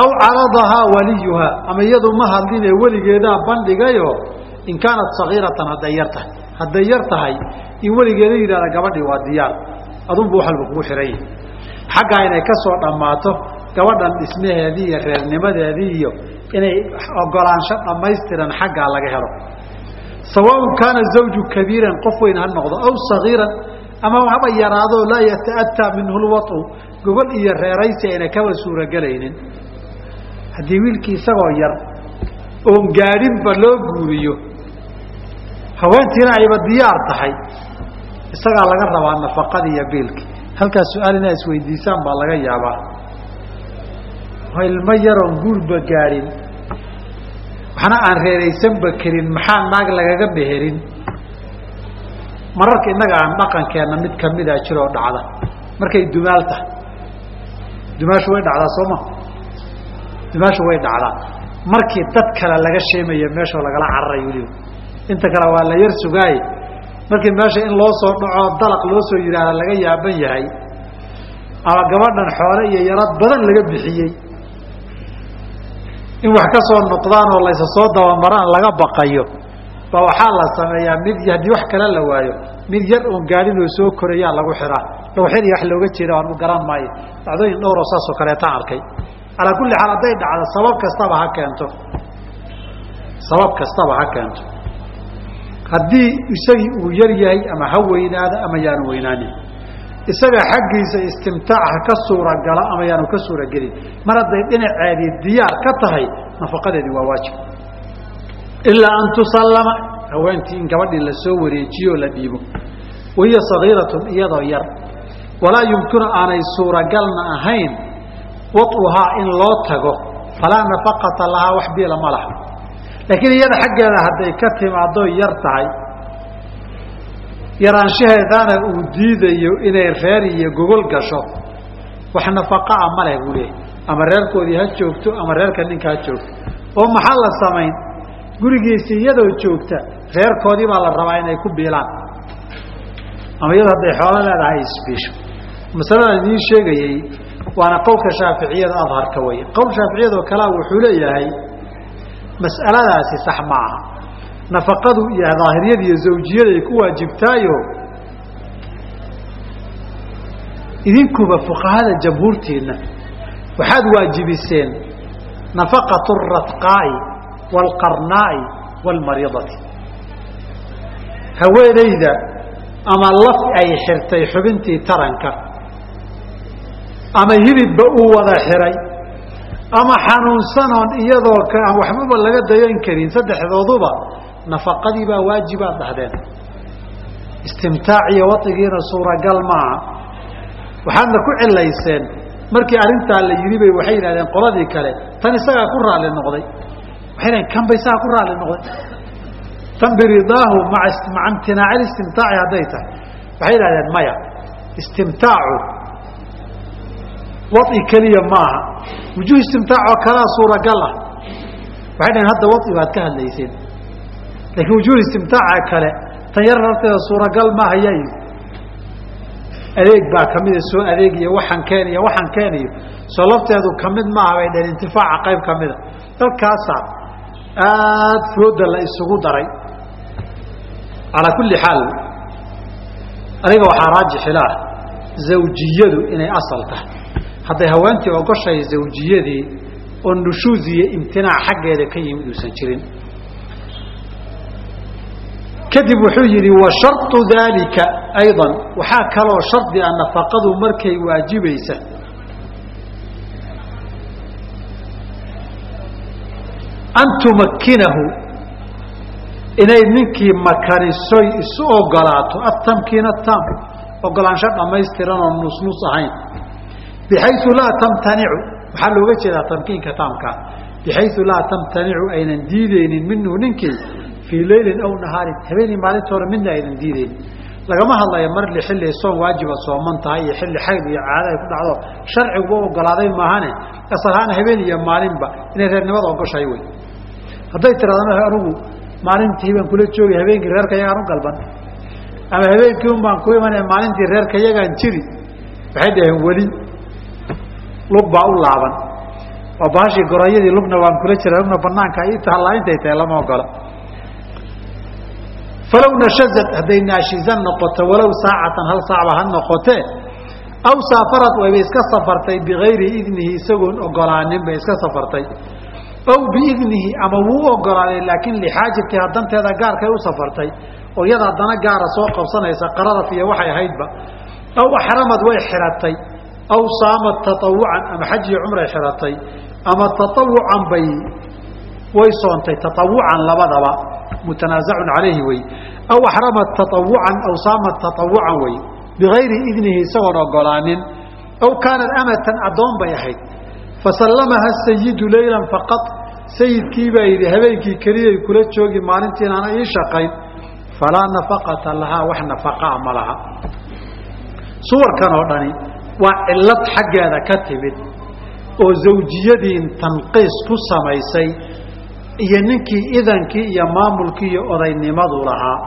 aw caradahaa waliyuhaa ama iyadu ma hadline weligeedaa bandhigayo in kaanat sagiiratan hadday yar tahay hadday yar tahay in weligeeda yidhahda gabadhii waa diyaar adunbu wax walba kugu xihan yahi xaggaa inay ka soo dhammaato gabadhan dhismaheedii iyo reernimadeedii iyo inay ogolaansho dhammaystiran xaggaa laga helo sawaaun kaana zawju kabiiran qof weyn ha noqdo aw sagiiran ama haba yaraado laa yata'ataa minhu lwau gogol iyo reeraysi ayna kaba suuragelaynin haddii wiilkii isagoo yar oon gaadhinba loo guuriyo haweentiina ayba diyaar tahay. Isagaa laga rabaa nafaqadii iyo biilkii. Halkaas su'aal inaa isweydiisaan baa laga yaabaa. Ilmo yaroon guurba gaadhin. Waxna aan reeraysanba karin maxaa naag lagaga meherin? Mararka innaga aan dhaqankeenna mid kamida jiroo dhacda. Markay dumaal tahay. Dumaashu way dhacdaa soo ma dumaashu way dhacdaa. Markii dad kale laga sheemayo meeshoo lagala cararay weliba inta kale waa la yar sugaaye markii meesha in loo soo dhaco dalaq loo soo yidhaahda laga yaaban yahay. Ama gabadhan xoole iyo yarad badan laga bixiyey. In wax ka soo noqdaan oo laysa soo dabamaraan laga baqayo ba waxaa la sameeyaa mid haddii wax kale la waayo. Mid yar oon gaadhin oo soo korayaa lagu xiraa. Lagu xir iyo wax looga jeeda aan u garan maayo. Dhacdooyin dhowroo saasoo kaleetaan arkay calaa kulli xaal hadday dhacdo sabab kastaba ha keento. Sabab kastaba ha keento. Haddii isagii uu yar yahay ama ha weynaado ama yaanu weynaanin. Isaga xaggiisa istimtaac ha ka suuragala ama yaanu ka suuragelin mar hadday dhinaceedii diyaar ka tahay nafaqadeedii waa waajib. Ilaa an tusallama haweentii in gabadhii la soo wareejiyo o la dhiibo. Wahiya sagiiratun iyadoo yar. Walaa yumkinu aanay suuragalna ahayn waطuhaa in loo tago falaa nafaqata lahaa wax biila ma laha laakiin iyada xaggeeda hadday ka timaadoo yar tahay yaraanshaheedana uu diidayo inay reer iyo gogol gasho wax nafaqaa ma leh buu leeyahy ama reerkoodii ha joogto ama reerka ninka ha joogto oo maxaa la samayn gurigiisi iyadoo joogta reerkoodii baa la rabaa inay ku biilaan ama iyado hadday xoolo leedahay isbiisho masaladan idiin sheegayey waana qowlka shaaficiyada adharka wey qowl shaaficiyadoo kalea wuxuu leeyahay mas'aladaasi sax ma nafaqadu iyo daahiriyada iyo zawjiyada ay ku waajibtaayo idinkuba fuqahada jamhuurtiina waxaad waajibiseen nafaqatu radqaa'i waalqarnaa'i waalmariidati haweenayda ama laf ay xirtay xubintii taranka ama hilibba uu wada xiray ama xanuunsanoon iyadoo aan waxbaba laga dayan karin saddexdooduba nafaqadii baa waajibaad dhahdeen istimtaac iyo waigiina suuragal maaha. Waxaadna ku cilayseen markii arrintaa la yidhi bay waxay yidhahdeen qoladii kale tan isagaa ku raalli noqday. Waxay dhahen kan ba isagaa ku raalli noqday. Tan biridaahu maca imtinaaci istimtaaci hadday tahay. Waxay yidhahdeen maya istimtaacu wai keliya maaha. Wujuh istimtaacoo kalea suuragal ah. Waxay dhaheen hadda wai baad ka hadlayseen laakiin wujuh istimtaaca kale tan yar lafteeda suuragal maaha yaa yidhi adeeg baa kamida soo adeegiyo waxaan keeniyo waxaan keeniyo soo lafteedu ka mid maaha bay dhaheen intifaaca qayb kamida dalkaasaa aada fooda la isugu daray. Calaa kulli xaal aniga waxaa raajixila ah zawjiyadu inay asal tahay hadday haweentii ogoshahay zawjiyadii oo nushuuz iyo imtinaac xaggeeda ka yimid uusan jirin. Kadib wuxuu yidhi wa sharطu daalika ayضa waxaa kaloo shardi a nafaqadu markay waajibaysa. An tumakkinahu inay ninkii makanisoy isu ogolaato atamkiina tam ogolaansho dhammaystiran oo nusnus ahayn bixayu laa tamtanicu waxaa looga jeedaa tamkiinka taamkaa bixayu laa tamtanicu aynan diideynin minhu ninkii fii leylin aw nahaarin habeenii maalinta hore midna aynan diideynin lagama hadlayo mar li xilli soon waajiba sooman tahay iyo xilli xayd iyo caada ay ku dhacdo sharciguba ogolaaday maahane asalahaan habeen iyo maalinba inay reernimada ogoshahay wey hadday tirahdaan anigu maalintii baan kula joogay habeenkii reerka yagaan u galban ama habeenkii un baan ku imanaya maalintii reerka yagaan jiri waxay dhaheen weli lug baa u laaban. Oo baashii gorayadii lugna waan kula jira lugna banaanka i tahallaa intay tahay lama ogola. Falow nashazad hadday naashizan noqoto walow saacatan hal saacba ha noqotee aw saafarad wayba iska safartay bigayri idnihi isagoon ogolaanin bay iska safartay. Aw biidnihi ama wuu ogolaaday laakiin lixaajatiha danteeda gaarkay u safartay oo iyada dana gaara soo qabsanaysa qaradaf iyo waxay ahaydba. Aw axramad way xiratay aw saamad taawucan ama xaj iyo cumray xiratay ama taawucan bay way soontay taawucan labadaba mutanaazacun calayhi wey aw axramad taawucan aw saamad taawucan wey bigayri idnihi isagoon ogolaanin aw kaanat amatan addoon bay ahayd fasallamaha sayidu leylan faqad sayidkii baa yidhi habeenkii keliyay kula joogi maalintiina ana ii shaqayn falaa nafaqata lahaa wax nafaqaa ma laha suwarkan oo dhani waa cillad xaggeeda ka timid oo zawjiyadii tanqiis ku samaysay iyo ninkii idankii iyo maamulkii iyo odaynimadu lahaa.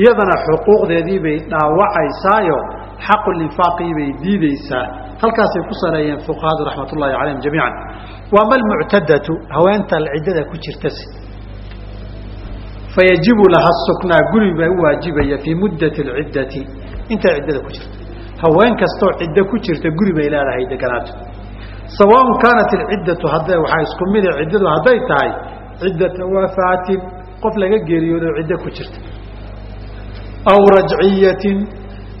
Iyadana xuquuqdeedii bay dhaawacaysaayo xaqulinfaaqii bay diideysaa halkaasay ku saleeyeen fuqahadu raxmat ullaahi calayhim jamiican. Waama almuctadatu haweenta ciddada ku jirtasi fayajibu laha suknaa guri baa u waajibaya fii muddati alciddati intay ciddada ku jirta haween kastoo ciddo ku jirta guri bay leedahay deganaato sawaaun kaanat alciddatu hadda waxaa isku mida ciddadu hadday tahay ciddata wafaatin qof laga geeriyoodo ciddo ku jirta. Aw rajciyatin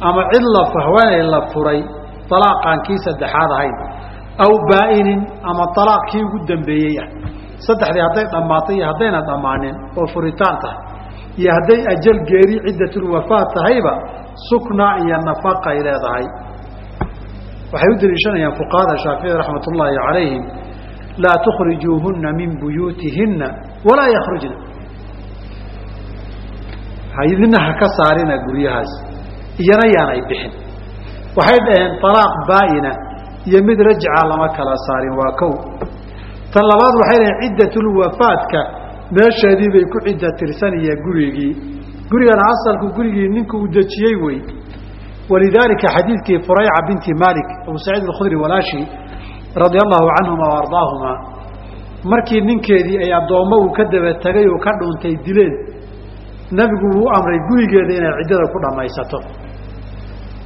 ama cid la haweenay la furay alaaqaan kii saddexaad ahayn. Aw baa'inin ama alaaq kii ugu dambeeyey. Ah saddexdii hadday dhammaatay iyo haddayna dhammaanin oo furitaan tahay. Iyo hadday ajal geeri ciddatulwafaat tahayba sukna iyo nafaqay leedahay. Waxay u deliishanayaan fuqahada shaafici raxmat ullaahi calayhim laa tukhrijuuhunna min buyuutihinna walaa yakhrujna. Haydina ha ka saarina guryahaas iyana yaanay bixin. Waxay dhaheen alaaq baa'ina iyo mid rajca lama kala saarin waa kow. Tan labaad waxay dhaheen ciddatulwafaadka meesheedii bay ku cidda tirsanaya gurigii gurigana asalku gurigii ninka uu dejiyey wey. Walidaalika xadiidkii furayca binti malik abu saciid alkhudri walaashii radia allahu canhuma o ardaahuma markii ninkeedii ay addoommo uu ka daba tegay oo ka dhuuntay dileen nebigu wuu amray gurigeeda inay ciddada ku dhammaysato.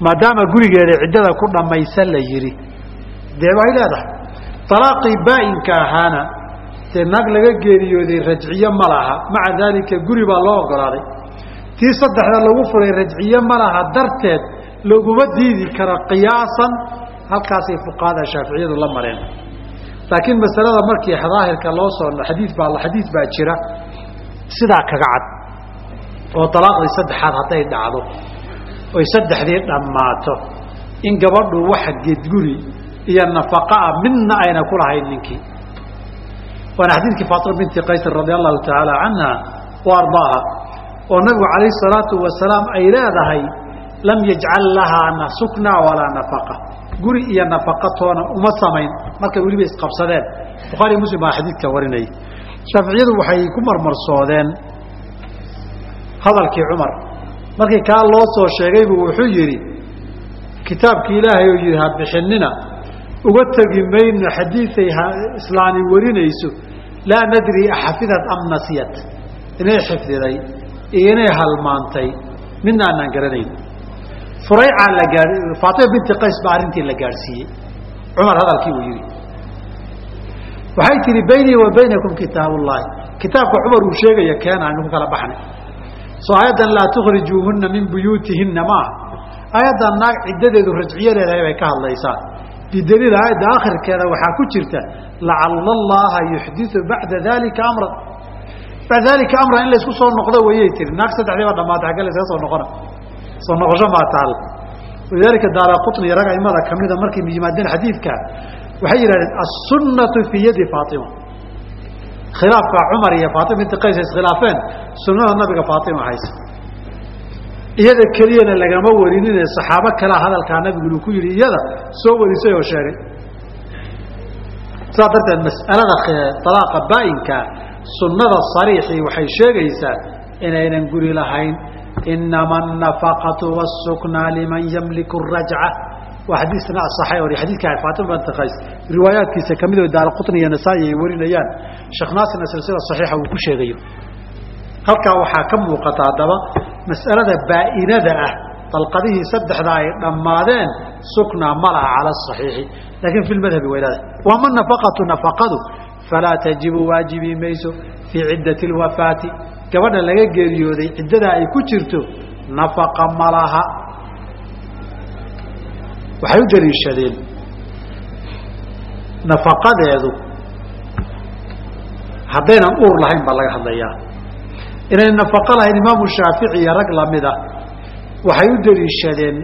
Maadaama gurigeeda ciddada ku dhammaysan la yidhi. Dee way leedahay? Alaaqii baa'inka ahaana dee naag laga geeriyooday rajciye ma laha maca daalika guri baa loo ogolaaday tii saddexda lagu furay rajciye ma laha darteed laguma diidi karo qiyaasan halkaasay fuqahada shaaficiyadu la mareen. Laakiin masalada markii daahirka loo soo xadii baa xadiid baa jira sidaa kaga cad oo alaaqdii saddexaad hadday dhacdo oy saddexdii dhammaato in gabadhu waxa geedguri iyo nafaqaa midna ayna ku lahayn ninkii. Waana xadiidkii faatima binti qaysin radia allahu tacaala canha wa ardaaha oo nabigu calayhi salaatu wasalaam ay leedahay lam yajcal lahaa sukna walaa nafaqa. Guri iyo nafaqatoona uma samayn markay weliba isqabsadeen. Bukhaariy muslim baa xadiidka warinayay. Shaaficiyadu waxay ku marmarsoodeen hadalkii cumar. Markii kaa loo soo sheegaybu wuxuu yidhi kitaabkii ilaahay oo yihi ha bixinina uga tegi mayno xadiiday islaani warinayso laa nadri axafidad am nasiyat inay xifdiday iyo inay halmaantay midna aanaan garanayn. Furaycaa la gaa faatima binti qays baa arrintii la gaadhsiiyey cumar hadalkii uu yidhi. Waxay tihi baynii wa baynakum kitaab kitaabka cumar uu sheegaya keena aynu ku kala baxnay. Soo aayaddan laa tukhrijuuhunna min buyuutihinna maaha aayaddan naag ciddadeedu rajciyo leedahay bay ka hadlaysaa. Bidaliil aayadda akhirkeeda waxaa ku jirta lacalla allaha yuxdiu bacda dalika amran bacda dalika amran in laysku soo noqdo wayay tiri naag saddexdii baa dhamaatay agge laysaga soo noqona. Soo noqosho maa taal. Walidaalika daara qutni rag aimada kamida markay yimaadeen xadiidka waxay yidhahdeen assunnatu fii yadi faatima. Khilaafka cumar iyo faatima binti qays iskhilaafeen sunnada nabiga faatima haysa. Iyada keliyana lagama warinine saxaabo kalea hadalkaa nabigu ku yidhi iyada soo warisay oo sheegay. Saas darteed mas'alada alaaqa baa'inka sunnada sariixii waxay sheegaysaa inaynan guri lahayn inama anafaqatu wasukna liman yamliku rajca. Waa xadiisna asaxay o xadiidka faatima binti qays riwaayaadkiisa ka mid oo daara qutni iyo nasaa-i ay warinayaan. Sheekh naasirna silsila saxiixa uu ku sheegayo. Halkaa waxaa ka muuqata haddaba mas'alada baa'inada ah dalqadihii saddexda ay dhammaadeen sukna ma laha cala asaxiixi laakiin fi lmadhabi waylada wama nafaqatu nafaqadu falaa tajibu waajibi mayso fii ciddati lwafaati gabadha laga geeriyooday ciddadaa ay ku jirto nafaqa ma laha waxay u daliishadeen nafaqadeedu haddaynan uur lahayn baa laga hadlayaa inayna nafaqo lahayn imaamu shaafici iyo rag lamida waxay u daliishadeen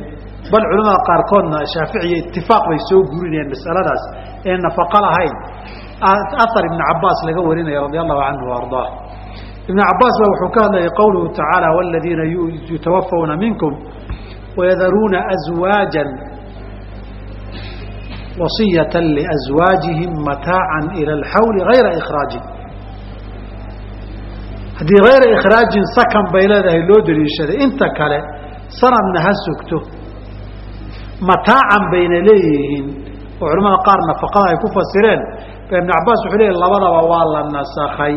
bal culamada qaarkoodna shaaficiya itifaaq bay soo gurinayeen masaladaas inay nafaqo lahayn ahar ibn cabaas laga warinaya radia allahu canhu ardaa ibn cabaas baa wuxuu ka hadlayay qawluhu tacaala waladiina yutawafawna minkum wayadaruuna aswaaja wasiyata liaswaajihim mataacan ila alxawli hayra ikhraaji haddii hayra ikhraajin sakan bay leedahay loo daliishaday inta kale sanadna ha sugto mataacan bayna leeyihiin. Oo culamada qaar nafaqada ay ku fasireen ba ibn cabaas wuxuu leeyahy labadaba waa la nasakhay.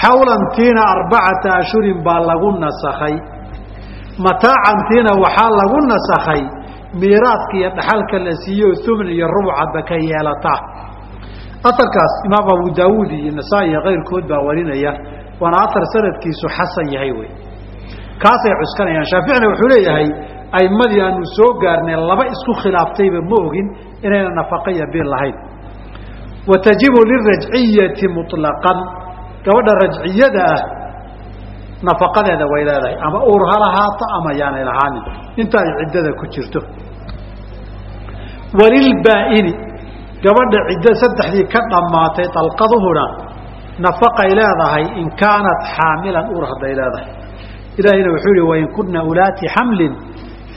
Xawlantiina arbacata ashhurin baa lagu nasakhay. Mataacantiina waxaa lagu nasakhay. Miiraadka iyo dhaxalka la siiyo thuman iyo rubucadba ka yeelataa aarkaas imaam abu daawuud iyo nasaa-i iyo kayrkood baa warinaya waana aar sanadkiisu xasan yahay wey. Kaasay cuskanayaan. Shaaficina wuxuu leeyahay aimadii aanu soo gaarnay laba isku khilaaftayba ma ogin inayna nafaqa iyo biil lahayn wa tajibu lirajciyati muطlaqan gabadha rajciyada ah nafaqadeeda way leedahay ama uur ha lahaato ama yaanay lahaanin inta ay ciddada ku jirto walilbaa'ini gabadha ciddo saddexdii ka dhammaatay dalqaduhuna nafaqay leedahay in kaanat xaamilan uur hadday leedahay ilaahayna wuxuu yihi wain kuna ulaati xamlin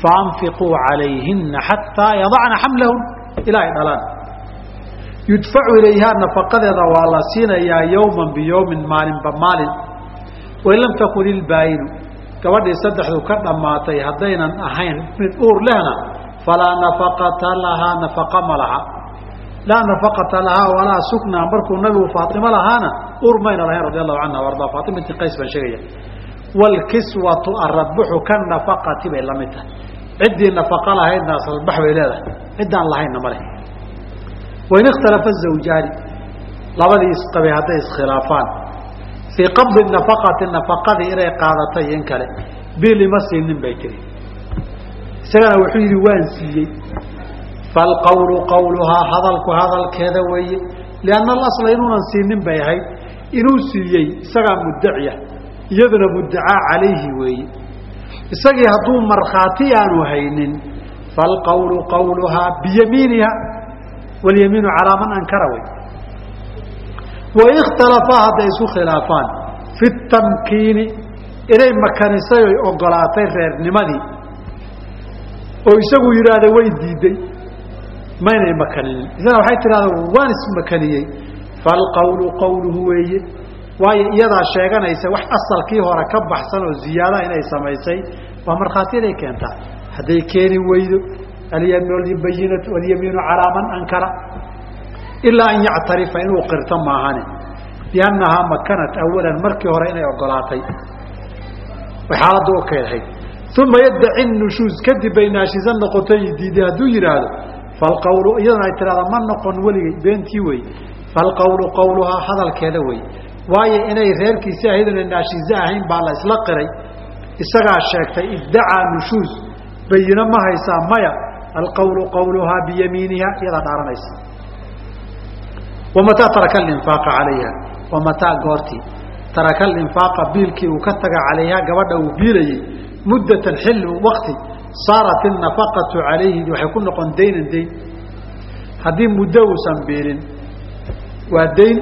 faanfiquu calayhina xataa yadacna xamlahun ilaa ay dhalaan yudfacu ilayhaa nafaqadeeda waa la siinayaa yowman biyowmin maalinba maalin. Wain lam takun ilbaayinu gabadhii saddexdu ka dhammaatay haddaynan ahayn mid uur lehna falaa nafaqata lahaa nafaqa ma laha. Laa nafaqata lahaa walaa sukna markuu nabigu faaimo lahaana uur mayna lahayn radi allahu canha ardaa. Faatima binti qays baan sheegaya. Wlkiswatu aradbuxu ka nafaqati bay la mid tahay. Ciddii nafaqa lahaydna asalbax bay leedahay. Ciddaan lahaynna ma leh wain ikhtalafa zawjaani labadii isqabay hadday iskhilaafaan fii qabdi nafaqati nafaqadii inay qaadatay in kale bil ima siinin bay tiri isagana wuxuu yidhi waan siiyey falqawlu qawluhaa hadalku hadalkeeda weeye lianna alasla inuunan siinin bay ahayd inuu siiyey isagaa muddaciya iyaduna muddacaa calayhi weeye isagii hadduu markhaati aanu haynin falqawlu qawluhaa biyamiiniha walyamiinu calaa man ankara wey wain ikhtalafaa hadday isu khilaafaan fi tamkiini inay makanisay oy ogolaatay reernimadii oo isagu yidhaahda way diiday maynay makaninin. Isna waxay tidhahda waan ismakaniyey falqawlu qawluhu weeye waayo iyadaa sheeganaysa wax asalkii hore ka baxsan oo ziyaada inay samaysay waa markhaatiyaday keentaa. Hadday keeni weydo alyamiinu calaa man ankara ilaa an yactarifa inuu qirto maahane biannahaa makanat awalan markii hore inay ogolaatay way xaaladda u keedhayd uma yaddaci nushuus kadib bay naashisan noqotay diiday hadduu yidhaahdo falqawlu iyadana ay tidhahda ma noqon weligay beentii wey falqawlu qawluhaa hadalkeeda wey waayo inay reerkiisi ahaydona naashize ahayn baa la isla qiray isagaa sheegtay iddacaa nushuus bayino ma haysaa maya alqawlu qawluhaa biyamiiniha iyadaa dhaaranaysa wamataa taraka alinfaaqa calayha wamataa goortii taraka alinfaaqa biilkii uu ka taga calayha gabadha uu biilayey muddatan xilli wakti saarat innafaqatu calayhi waxay ku noqon daynan dayn haddii muddo uusan biilin waa dayn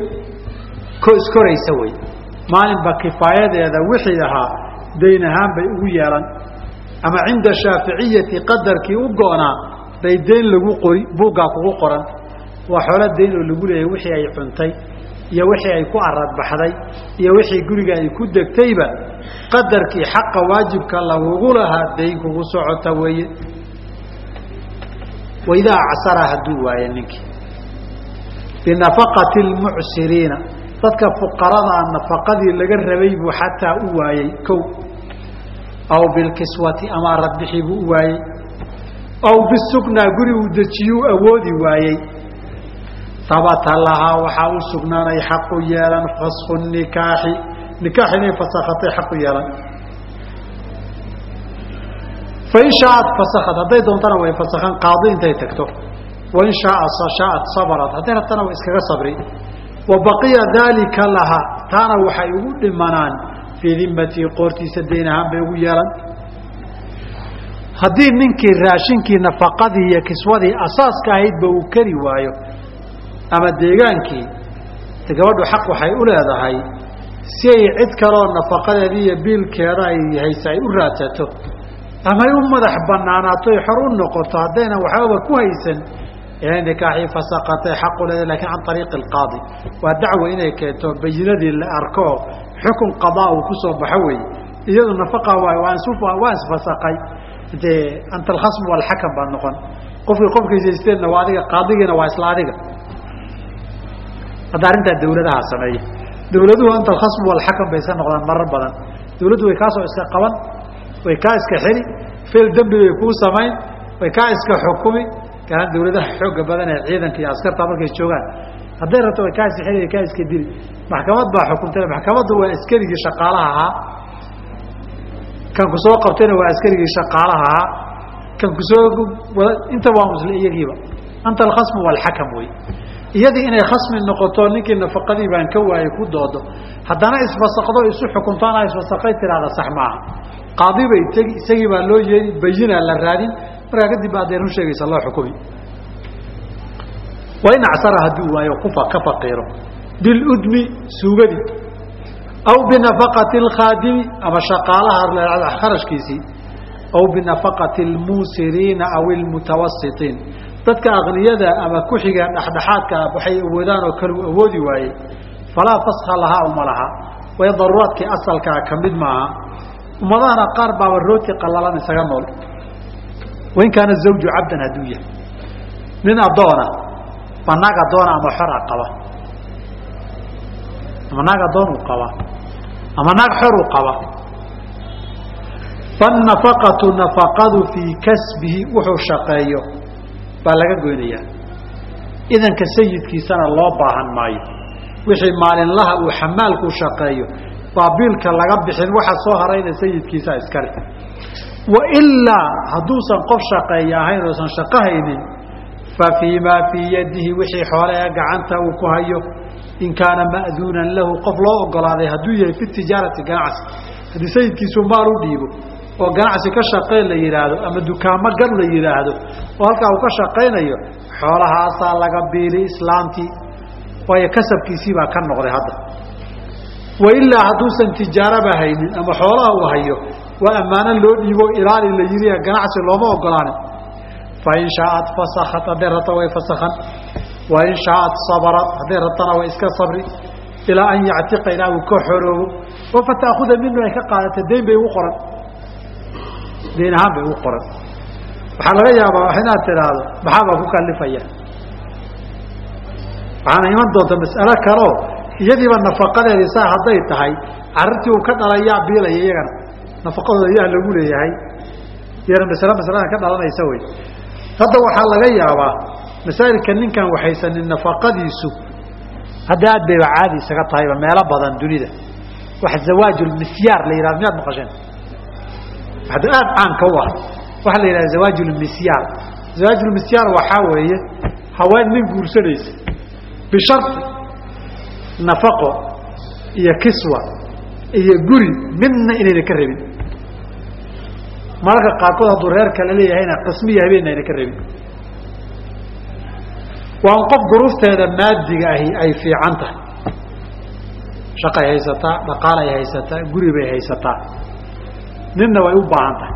iskoraysa wey maalinba kifaayadeeda wixii ahaa dayn ahaan bay ugu yeelan ama cinda shaaficiyati qadarkii u go'naa bay dayn lagu qori buuggaa kugu qoran. Waa xoolo dayn oo lagu leeyahay wixii ay cuntay iyo wixii ay ku aradbaxday iyo wixii guriga ay ku degtayba qadarkii xaqa waajibka lagugu lahaa dayn kugu socota weeye. Waidaa acsara hadduu waaye ninkii. Binafaqati lmucsiriina. Dadka fuqaradaa nafaqadii laga rabay buu xataa u waayey kow aw bilkiswati ama aradbixii buu u waayey aw bisuknaa guri uu dejiyuu awoodi waayey habata lahaa waxaa u sugnaanay xaqu yeelan fasku nikaaxi nikaax inay fasakhatay xaqu yeelan fain shaaat fasakhat hadday doontana way fasakhan qaadi intay tagto wain shaaa shaaat sabarat hadday rabtana way iskaga sabri wa baqiya daalika laha taana waxay ugu dhimanaan fii dimatii qoortiisa dayn ahaan bay ugu yeelan. Haddii ninkii raashinkii nafaqadii iyo kiswadii asaaska ahaydba uu keri waayo ama deegaankii gabadhu xaq waxay u leedahay si ay cid kaloo nafaqadeedii iyo biilkeeda ay hayse ay u raadsato ama ay u madax banaanaato ay xor u noqoto haddaynan waxbaba ku haysan inay nikaaxii fasakatay xaqu leedahay lakiin can ariiqi alqaadi. Waa dacwa inay keento bayinadii la arko xukun qadaa uu ku soo baxo weeye iyadu nafaqa waay waan isu waan isfasakay dee anta alkhasm walxakam baa noqon qofkii qofkiisaysteedna waa adiga qaadigiina waa isla adiga hadda arrintaa dawladaha sameeya dawladuhu anta alkhasm walxakam bay iska noqdaan marar badan dawladdu way kaasoo iska qaban way kaa iska xeli feel dembi bay kuu samayn way kaa iska xukumi gaaraan dawladaha xooga badan ee ciidanka iyo askarta markay joogaan hadday rabto way kaa way kaa iska dili maxkamad baa xukuntay maxkamaddu waa askarigii shaqaalaha ahaa. Kan ku soo qabtayna waa askarigii shaqaalaha ahaa. Kan ku soo inta waa musli iyagiiba. Anta alkhasmu walxakam wey. Iyadii inay khasmi noqoto ninkii nafaqadii baan ka waayey ku doodo. Haddana isfasakdo isu xukunto anaa isfasakay tidhaahda sax maaha. Qaadi bay tegi isagii baa loo yeedi bayinaa la raadin. Markaa kadib ba adee run sheegaysa loo xukumi waa in acsara hadduu waayo ka faqiiro. Biludmi suugadii aw binafaqati alkhaadimi ama shaqaalaha kharashkiisii aw binafaqati almuusiriina aw ilmutawasitiin dadka aqniyada ama kuxiga dhexdhexaadka waxay awoodaan oo kale u awoodi waayey falaa faska lahaa uma laha. Way daruuraadkii asalkaa ka mid maaha. Ummadahana qaar baaba rooti qallalan isaga nool. Wain kaana zawju cabdan hadduu yahay. Nin addoona ba naag addoona ama xora qaba. Ama naag addoon uu qaba. Ama naag xor uu qaba. Faannafaqatu nafaqadu fii kasbihi wuxuu shaqeeyo. Baa laga goynayaa. Idanka sayidkiisana loo baahan maayo. Wixii maalinlaha uu xamaalku shaqeeyo. Baa biilka laga bixin waxa soo harayna sayidkiisa iskale wailaa hadduusan qof shaqeeya ahayn oosan shaqo haynin fa fii maa fii yadihi wixii xoole ee gacanta uu ku hayo in kaana ma'duunan lahu qof loo ogolaaday hadduu yahay fi tijaarati ganacsi haddii sayidkiisu maal u dhiibo oo ganacsi ka shaqayn la yidhaahdo ama dukaamo gal la yidhaahdo oo halkaa uu ka shaqaynayo xoolahaasaa laga biili islaamtii. Waayo kasabkiisii baa ka noqday hadda. Wailaa hadduusan tijaaraba haynin ama xoolaha uu hayo waa ammaano loo dhiibo ilaali la yidhi ganacsi looma ogolaanin fain shaaat fasakat hadday rabta way fasakhan wain shaaat sabarat hadday rabtana way iska sabri ilaa an yactiqa ilaa uu ka xoroobo oo fataakuda minu ay ka qaadata dayn bay ugu qoran dayn ahaan bay ugu qoran waxaa laga yaabaa inaad tidhaahdo maxaabaa ku kalifaya waxaana iman doonta mas'alo kaleo iyadiiba nafaqadeedii saa hadday tahay carruurtii uu ka dhalayaa biilaya iyagana nafaqadooda yaa lagu leeyahay iyana masale masalada ka dhalanaysa wey hadda waxaa laga yaabaa masaa'ilka ninkan waxaysanin nafaqadiisu hadda aad bayba caadi isaga tahayba meelo badan dunida. Wax zawaajulmisyaar la yihahdo miyaad maqasheen? Hadda aad caanka u ah waxaa la yidhahda zawaajulmisyaar zawaajulmisyaar waxaa weeye haween nin guursanaysa bisharti nafaqo iyo kiswa iyo guri midna inayna ka rabin mararka qaarkood hadduu reer kale leeyahayna qismiya habeenna ayna ka rabin. Waa un qof duruufteeda maadiga ahi ay fiican tahay. Shaqay haysataa dhaqaalay haysataa guri bay haysataa. Ninna way u baahan tahay.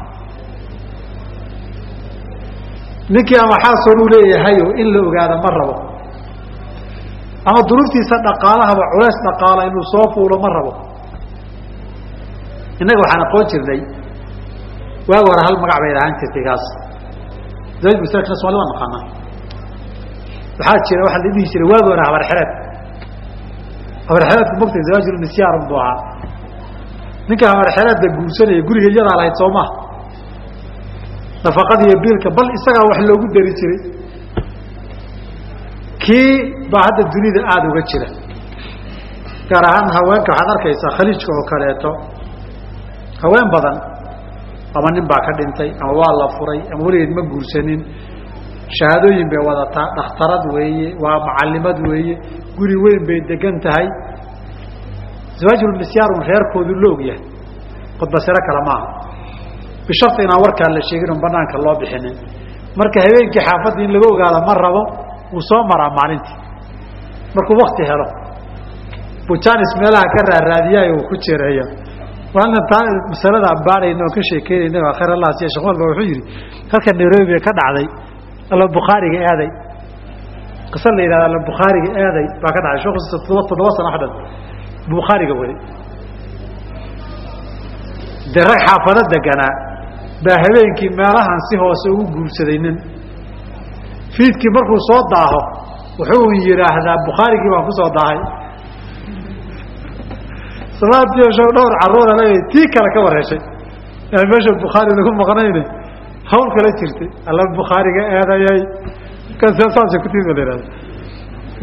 Ninkii ama xaasoon uu leeyahayo in la ogaado ma rabo. Ama duruuftiisa dhaqaalahaba culeys dhaqaala inuu soo fuulo ma rabo. Innaga waxaan aqoon jirnay waagi hore hal magac bay lahaan jirtay kaas. Zawaj muslakna somali waa naqaanaa waxaa jira waxaa la dhihi jiray waagi hore habar xereed. Habar xereedku mogtay zawaajulmisyaarun buu ahaa. Ninka habar xereedda guursanaya guriga iyadaa lahayd soo maha nafaqada iyo biilka bal isagaa wax loogu dari jiray. Kii baa hadda dunida aada uga jira. Gaar ahaan haweenka waxaad arkaysaa khaliijka oo kaleeto. Haween badan ama nin baa ka dhintay ama waa la furay ama weligeed ma guursanin. Shahaadooyin bay wadataa dhakhtarad weeye waa macalimad weeye guri weyn bay degan tahay. Zawaajulmisyaarun reerkoodu la og yahay. Khudbasiro kale maaha bisharti inaan warkaa la sheegin banaanka loo bixinin. Marka habeenkii xaafadda in laga ogaado ma rabo wuu soo maraa maalintii. Markuu wakti helo bujanis meelaha ka raaraadiyaay uu ku jereeya waana taa masalada aan baarayna oon ka sheekeynayna khayr allah siya shekh malba wuxuu yidhi halka nairobi ka dhacday alla bukhaariga aaday. Qisa la yidhahda alla bukhaariga aaday baa ka dhacday sheekhu toddoba sano wax dhan bukhaariga waday dee rag xaafado deganaa baa habeenkii meelahan si hoose ugu guursaday nin. Fiidkii markuu soo daaho wuxuu yidhaahdaa bukhaarigii baan ku soo daahay salaadiyo show dhowr carruura le tii kale ka wareeshay meesha bukhaari lagu maqnayne hawl kala jirtay. Alla bukhaariga eedayay saasa kutiib la ihahda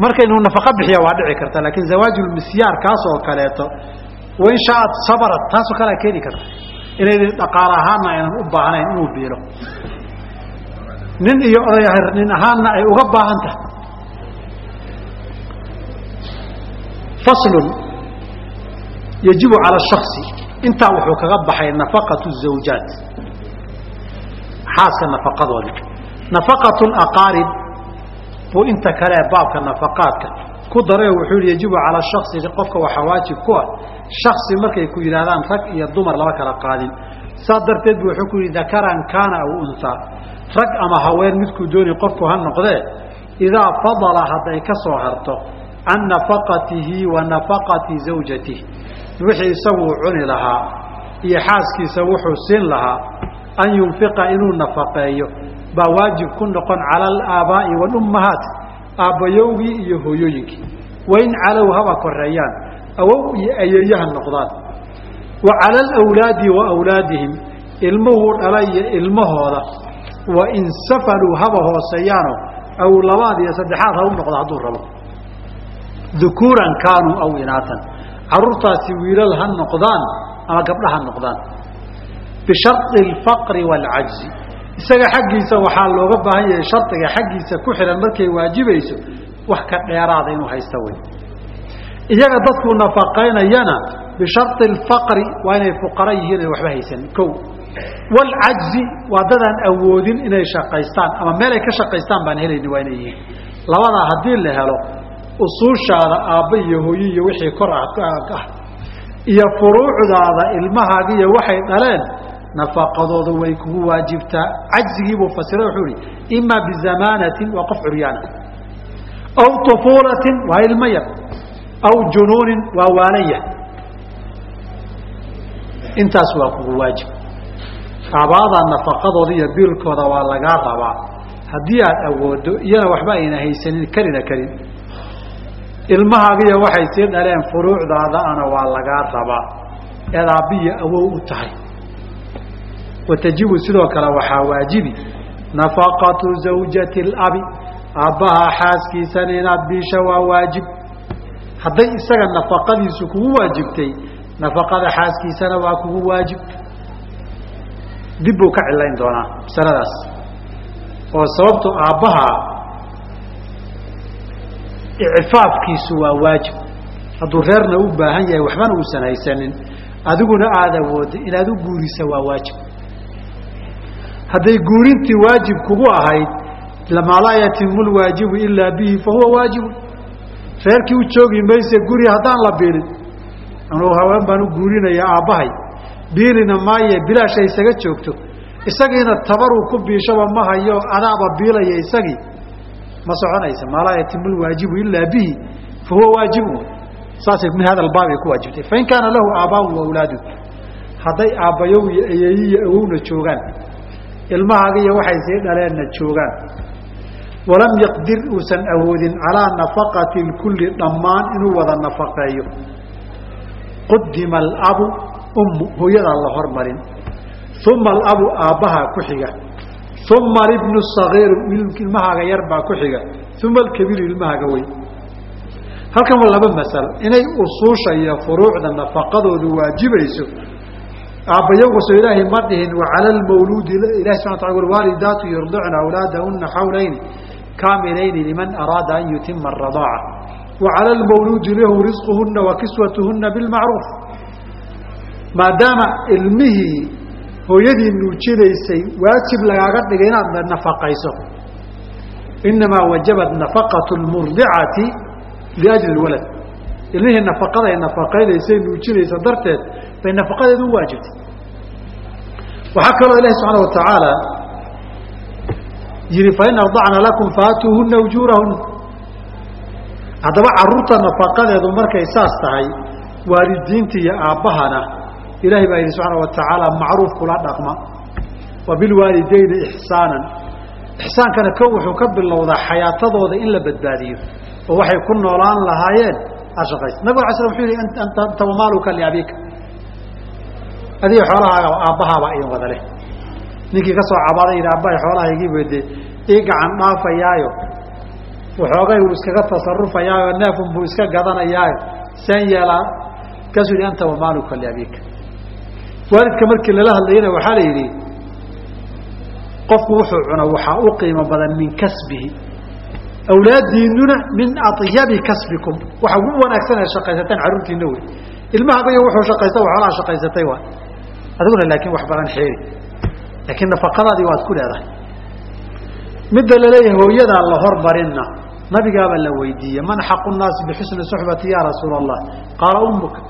marka inuu nafaqo bixiya waa dhici karta laakin zawaajulmisyaar kaas oo kaleeto wain shaaat sabarat taasoo kalea keeni karta. Inay dhaqaal ahaana aynan u baahnayn inuu biilo. Nin iyo oday nin ahaanna ay uga baahan tahay yajibu cala shaksi intaa wuxuu kaga baxay nafaqatu zawjaat. Xaaska nafaqadoodi nafaqatu aqaarib buu inta kale baabka nafaqaadka. Ku daray wuxuu yihi yajibu cala shaksi qofka waxaa waajib ku ah. Shaksi markay ku yidhahdaan rag iyo dumar lama kala qaadin. Saas darteed bu wuxuu ku yihi dakaran kaana aw unhaa rag ama haween midkuu dooni qofku ha noqdee idaa fadala hadday ka soo harto can nafaqatihi wa nafaqati zawjatihi wixii isaguu cuni lahaa iyo xaaskiisa wuxuu siin lahaa an yunfiqa inuu nafaqeeyo. Baa waajib ku noqon cala alaabaa'i waalummahaat aabbayowgii iyo hooyooyinkii. Wain calow haba koreeyaan awow iyo ayeeyaha noqdaan. Wa cala alawlaadi wa awlaadihim ilmuhuu dhala iyo ilmahooda. Wa in safaluu haba hooseeyaano aw labaad iyo saddexaad ha u noqdo hadduu rabo dukuuran kaanuu aw inaatan. Carruurtaasi wiilal ha noqdaan ama gabdha ha noqdaan. Bishari alfaqri waalcajzi isaga xaggiisa waxaa looga baahan yahay shardiga xaggiisa ku xihan markay waajibayso wax ka dheeraada inuu haysta wey iyaga dadkuu nafaqaynayana bishari alfaqri waa inay fuqara yihiin ay waxba haysan. Ko waalcajzi waa dadaan awoodin inay shaqaystaan ama meel ay ka shaqaystaan baan helayni waa inay yihiin. Labadaa haddii la helo usuushaada aabba iyo hooye iyo wixii kor ah ah iyo furuucdaada ilmahaaga iyo waxay dhaleen nafaqadooda way kugu waajibtaa. Cajzigiibuu fasira wuxuu ihi imaa bizamaanatin waa qof curyaana. Aw طufuulatin waa ilmo yar. Aw junuunin waa waalaya intaas waa kugu waajib. Aabaada nafaqadooda iyo biilkooda waa lagaa rabaa. Haddii aad awoodo iyana waxba ayna haysanin karina karin ilmahaagiyo waxay sii dhaleen furuucdaadaana waa lagaa rabaa eed aabbiyo awow u tahay. Watajibu sidoo kale waxaa waajibi. Nafaqatu zawjati اlabi aabbaha xaaskiisana inaad biisha waa waajib. Hadday isaga nafaqadiisu kugu waajibtay nafaqada xaaskiisana waa kugu waajib. Dib buu ka cilayn doonaa masaladaas. Oo sababtu aabbaha icfaafkiisu waa waajib. Hadduu reerna u baahan yahay waxbana uusan haysanin adiguna aada awooda inaad u guurisa waa waajib. Hadday guurintii waajib kugu ahayd lamaa yatimu lwaajibu ilaa bihi fahuwa waajibu reerkii u joogi mayse guri haddaan la biilin anuu haween baan u guurinaya aabbahay. Biilina maaye bilaasha isaga joogto. Isagiina tabaruu ku biishaba ma hayo adaaba biilaya isagii ma soconaysa maa laa yatimu lwaajibu ilaa bihi fahuwa waajibu saasay min hada albaab ay ku waajibtay. Fain kaana lahu aabbaun wa awlaadu hadday aabbayow iyo eyeyi iyo awowna joogaan ilmahaaga iyo waxay sii dhaleenna joogaan. Walam yaqdir uusan awoodin calaa nafaqati lkulli dhammaan inuu wada nafaqeeyo. Qudima alabu ummu hooyadaa la hormarin. Uma alabu aabbahaa ku xiga uma alibnu sagiiru ilmahaaga yar baa ku xiga. Uma alkabiiru ilmahaaga weyn. Halkan waa laba masalo inay usuusha iyo furuucda nafaqadoodu waajibayso. Aabbayowgaso ilaahay ma dhihin wacala lmawluudi ilahi subana tala waalwaalidaatu yurdicna awlaadahuna xawlayni kaamilayni liman araada an yutima aradaaca wacala lmawluudi lahu risquhuna wa kiswatuhuna bilmacruuf maadaama ilmihii hooyadii nuujinaysay waajib lagaaga dhigay inaad nafaqayso. Inamaa wajabat nafaqatu lmurdicati liajli lwalad. Ilmihii nafaqada ay nafaqaynaysay nuujinaysa darteed bay nafaqadeedu u waajibtay. Waxaa kaloo ilahi subxaana watacaala yihi fain ardacna lakum faatuuhuna ujuurahuna haddaba carruurta nafaqadeedu markay saas tahay waalidiinta iyo aabbahana ilahay baa yihi subxaana watacaala macruuf kula dhaqma wa bilwaalidayni ixsaanan. Ixsaankana ko wuxuu ka bilowdaa xayaatadooda in la badbaadiyo oo waxay ku noolaan lahaayeen aad shaqaysa nabig ala slam wuxuu yihi anta wamaaluka liabika adiga xoolahaaga aabbahaabaa idin wada leh ninkii ka soo cabaaday yidhi aabbahay xoolahaygii wede ii gacan dhaafayaayo waxoogay uu iskaga tasarufayaayo neefun buu iska gadanayaayo seen yeelaa. Kaasuu yihi anta wamaaluka liabika waalidka markii lala hadlayana waxaa la yidhi qofku wuxuu cuna waxaa u qiimo badan min kasbihi awlaadiinuna min ayabi kasbikum. Waxa ugu wanaagsan ee shaqaysataan carruurtiina wey. Ilmahagayo wuxuu shaqaysta xoolaha shaqaysatay waay adiguna laakiin wax badan xeeri. Laakiin nafaqadaadii waad ku leedahay. Midda la leeyahay hooyadaan la hormarinna. Nabigaaba la weydiiyey man xaqu nnaasi bixusni suxbati ya rasuula allah qaala ummuka.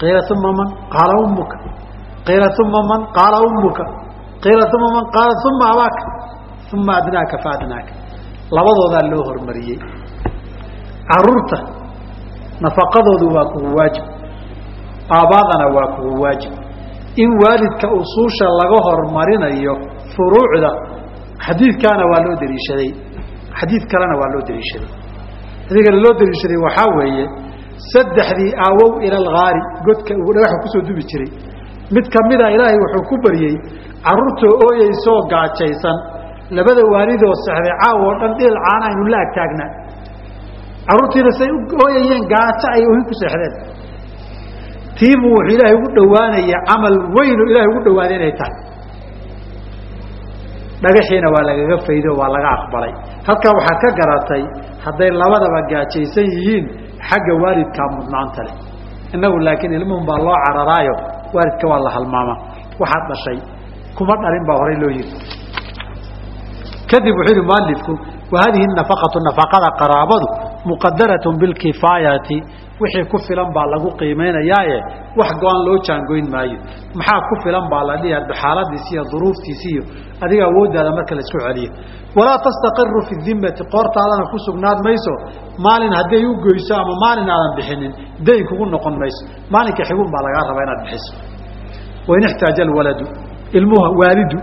Qiila uma man? Qaala ummuka qiila uma man qaala ummuka. Qiila uma man qaala uma abaaka uma adnaaka fa adnaaka labadoodaa loo hormariyey. Caruurta nafaqadoodu waa kugu waajib. Aabbaadana waa kugu waajib. In waalidka usuusha laga hormarinayo furuucda xadiidkaana waa loo daliishaday. Xadiid kalena waa loo daliishaday. Xadiidkana loo daliishaday waxaa weeye saddexdii aawow ila algaari godka uu dhagaxa ku soo dubi jiray mid kamida ilaahay wuxuu ku baryey carruurtoo ooyeysoo gaajaysan labada waalidoo sexday caaw oo dhan dhil caana aynu la ag taagnaa carruurtiina say ooyayeen gaajo ay ohin ku seexdeen tiibuu wuxuu ilaahay ugu dhowaanaya camal weynu ilaahay ugu dhowaaday inay tahay. Dhagaxiina waa lagaga faydo waa laga aqbalay. Halkaa waxaad ka garatay hadday labadaba gaajaysan yihiin xagga waalidkaa mudnaanta leh. Innagu laakiin ilmuhun baa loo cararaayo waalidka waa la halmaamaa waxaad dhashay. Kuma dhalin baa horay loo yiri kadib wuxuu yihi mualifku wa nafaqatu nafaqada qaraabadu muqadaratun bilkifaayati wixii ku filan baa lagu qiimaynayaaye wax go-an loo jaangoyn maayo. Maxaa ku filan baa la dhihi hadba xaaladiisi iyo duruuftiisi iyo adiga awooddaada marka la isku celiyo. Walaa tastaqiru fi dimmati qoortaadana ku sugnaad mayso maalin hadday u goyso ama maalin aadan bixinin dayn kugu noqon mayso. Maalinka xigun baa lagaa rabaa inaad bixiso. Wain ixtaaja alwaladu ilmuha waalidu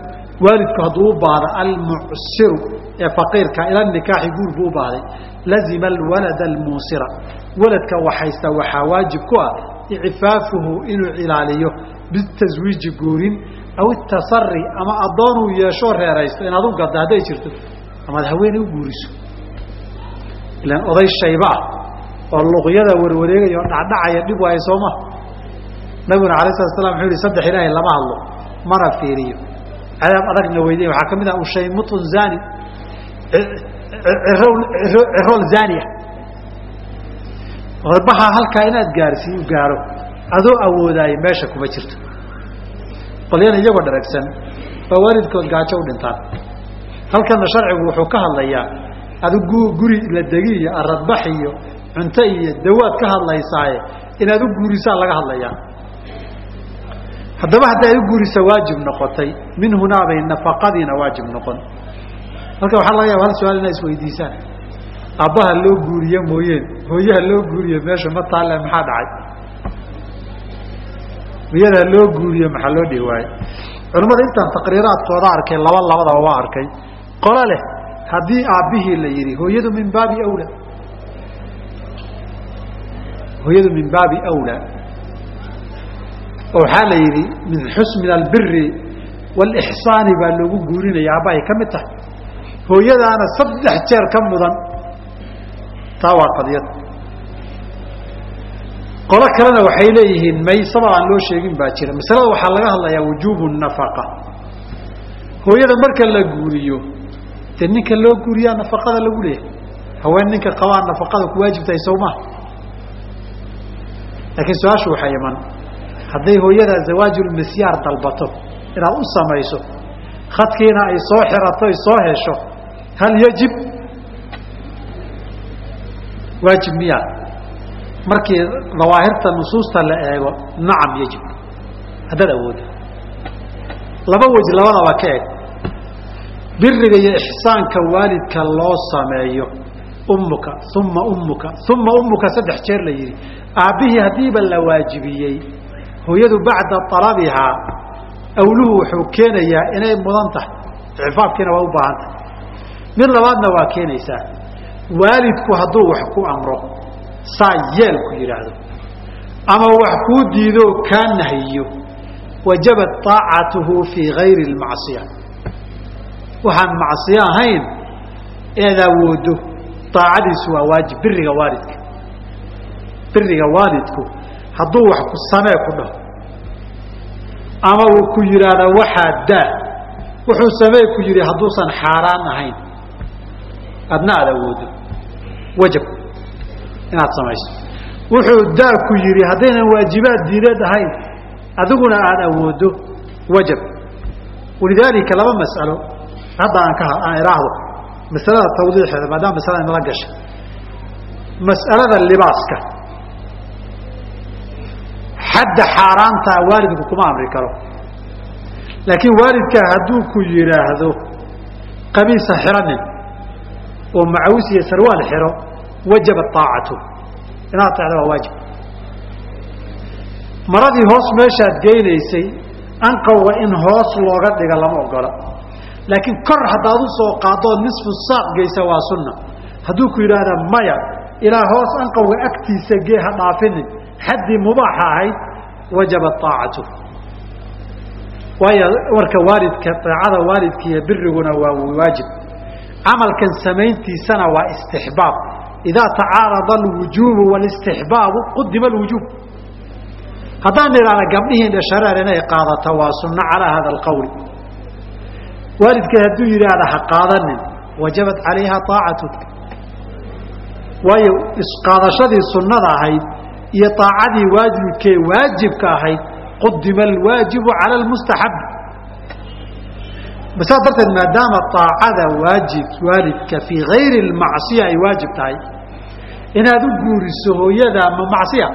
waalidku hadduu u baahdo almucsiru ee faqiirka ila nikaaxi guur buu u baahday lazima alwalada almuusira. Waladka waxaysta waxaa waajib ku ah icfaafuhu inuu ilaaliyo bitaswiiji guurin aw itasari ama addoonuu yeeshoo reeraysto inaad u gadda hadday jirto amaad haweeney u guuriso. Ilaan oday shayba ah oo luqyada warwareegaya oo dhacdhacaya dhib waayo sooma nabiguna alay slat slam wuxuu yihi saddex ilaahay lama hadlo mana fiiriyo. Cadaab adagna weydiya waxaa ka mid ah ushaymutun zani cirool zania. Baha halkaa inaad gaarsiiyu gaaro adoo awoodaayo meesha kuma jirto. Qolyana iyagoo dharagsan baa waalidkood gaajo u dhintaan. Halkana sharcigu wuxuu ka hadlayaa adigu guri la degi iyo aradbax iyo cunto iyo dawaad ka hadlaysaaye inaad u guurisaa laga hadlayaa. Haddaba haddi ay u guurisa waajib noqotay min hunaabay nafaqadiina waajib noqon halka waxaa laga yaba hal su'aal inaa isweydiisaan aabbaha loo guuriye mooyeen hooyaha loo guuriye meesha ma taalle maxaa dhacay? Miyada loo guuriye maxaa loo dhihi waaye culimmada intaan taqriiraadkooda arkay laba labadaba waa arkay. Qolo leh haddii aabbihii la yidhi hooyadu min baabi awla. Hooyadu min baabi awlaa oo waxaa la yidhi min xus min albiri waalixsaani baa loogu guurinaya aabbahay ka mid tahay hooyadaana saddex jeer ka mudan. Taa waa qadiyad. Qolo kalena waxay leeyihiin may sabab aan loo sheegin baa jira. Masalada waxaa laga hadlayaa wujuubu nafaqa. Hooyada marka la guuriyo dee ninka loo guuriyaa nafaqada lagu leeyahay? Haween ninka qabaa nafaqada ku waajibtahay sowmaa laakiin su'aashu waxay iman hadday hooyadaa zawaajulmisyaar dalbato inaad u samayso khadkiina ay soo xirato ay soo hesho hal yajib waajib miyaa markii dawaahirta nusuusta la eego nacam yajib haddaad awoodo laba wej labadaba ka eg biriga iyo ixsaanka waalidka loo sameeyo ummuka uma ummuka uma ummuka saddex jeer la yidhi aabbihii haddiiba la waajibiyey hooyadu bacda alabihaa awluhu wuxuu keenayaa inay mudan tahay icfaafkiina waa u baahan tahay mid labaadna waa keenaysaa waalidku hadduu wax ku amro saa yeel ku yidhaahdo ama wax kuu diidoo kaa nahiyo wajabat aacatuhu fii gayri lmacsiya waxaan macsiyo ahayn eed awoodo aacadiisu waa waajib biriga waalidka. Biriga waalidku hadduu wax ku samee ku dhaho ama uu ku yidhaahda waxaa daa wuxuu samee ku yidhi hadduusan xaaraan ahayn adna aada awoodo. Wajab inaad samayso. Wuxuu daa ku yidhi haddaynan waajibaad diineed ahayn adiguna aada awoodo. Wajab walidaalika laba mas'alo hadda aan ka aan idhaahdo. Masalada tawdiixeeda maadaama masalada nala gashay. Mas'alada libaaska. Xadda xaaraantaa waalidku kuma amri karo. Laakiin waalidkaa hadduu ku yidhaahdo qamiisa xiranin oo macawis iyo sarwaal xiro wajaba aacatu inaad tacda waa waajib. Maradii hoos meeshaad geynaysay anqawga in hoos looga dhiga lama ogola. Laakiin kor haddaad u soo qaadoo nisfu saaq geysa waa sunna. Hadduu ku yidhaahda maya ilaa hoos anqawga agtiisa gee ha dhaafinin xaddii mubaaxa ahayd wajaba aacatu waayo warka waalidka aacada waalidka iyo biriguna waa waajib camalkan samayntiisana waa istixbaab. Idaa tacaarada alwujuubu wاlistixbaabu qudima alwujuub. Haddaan idhaahda gabdhihii dhashareer inay qaadato waa sunno calaa hada alqawli. Waalidkeed hadduu yidhaahda ha qaadanin wajabat calayha aacatuka waayo isqaadashadii sunnada ahayd iyo aacadii waajibkee waajibka ahayd qudima alwaajibu cala almustaxab saas darteed maadaama aacada waajib waalidka fii gayri lmacsiya ay waajib tahay inaad u guuriso hooyada ma macsiya.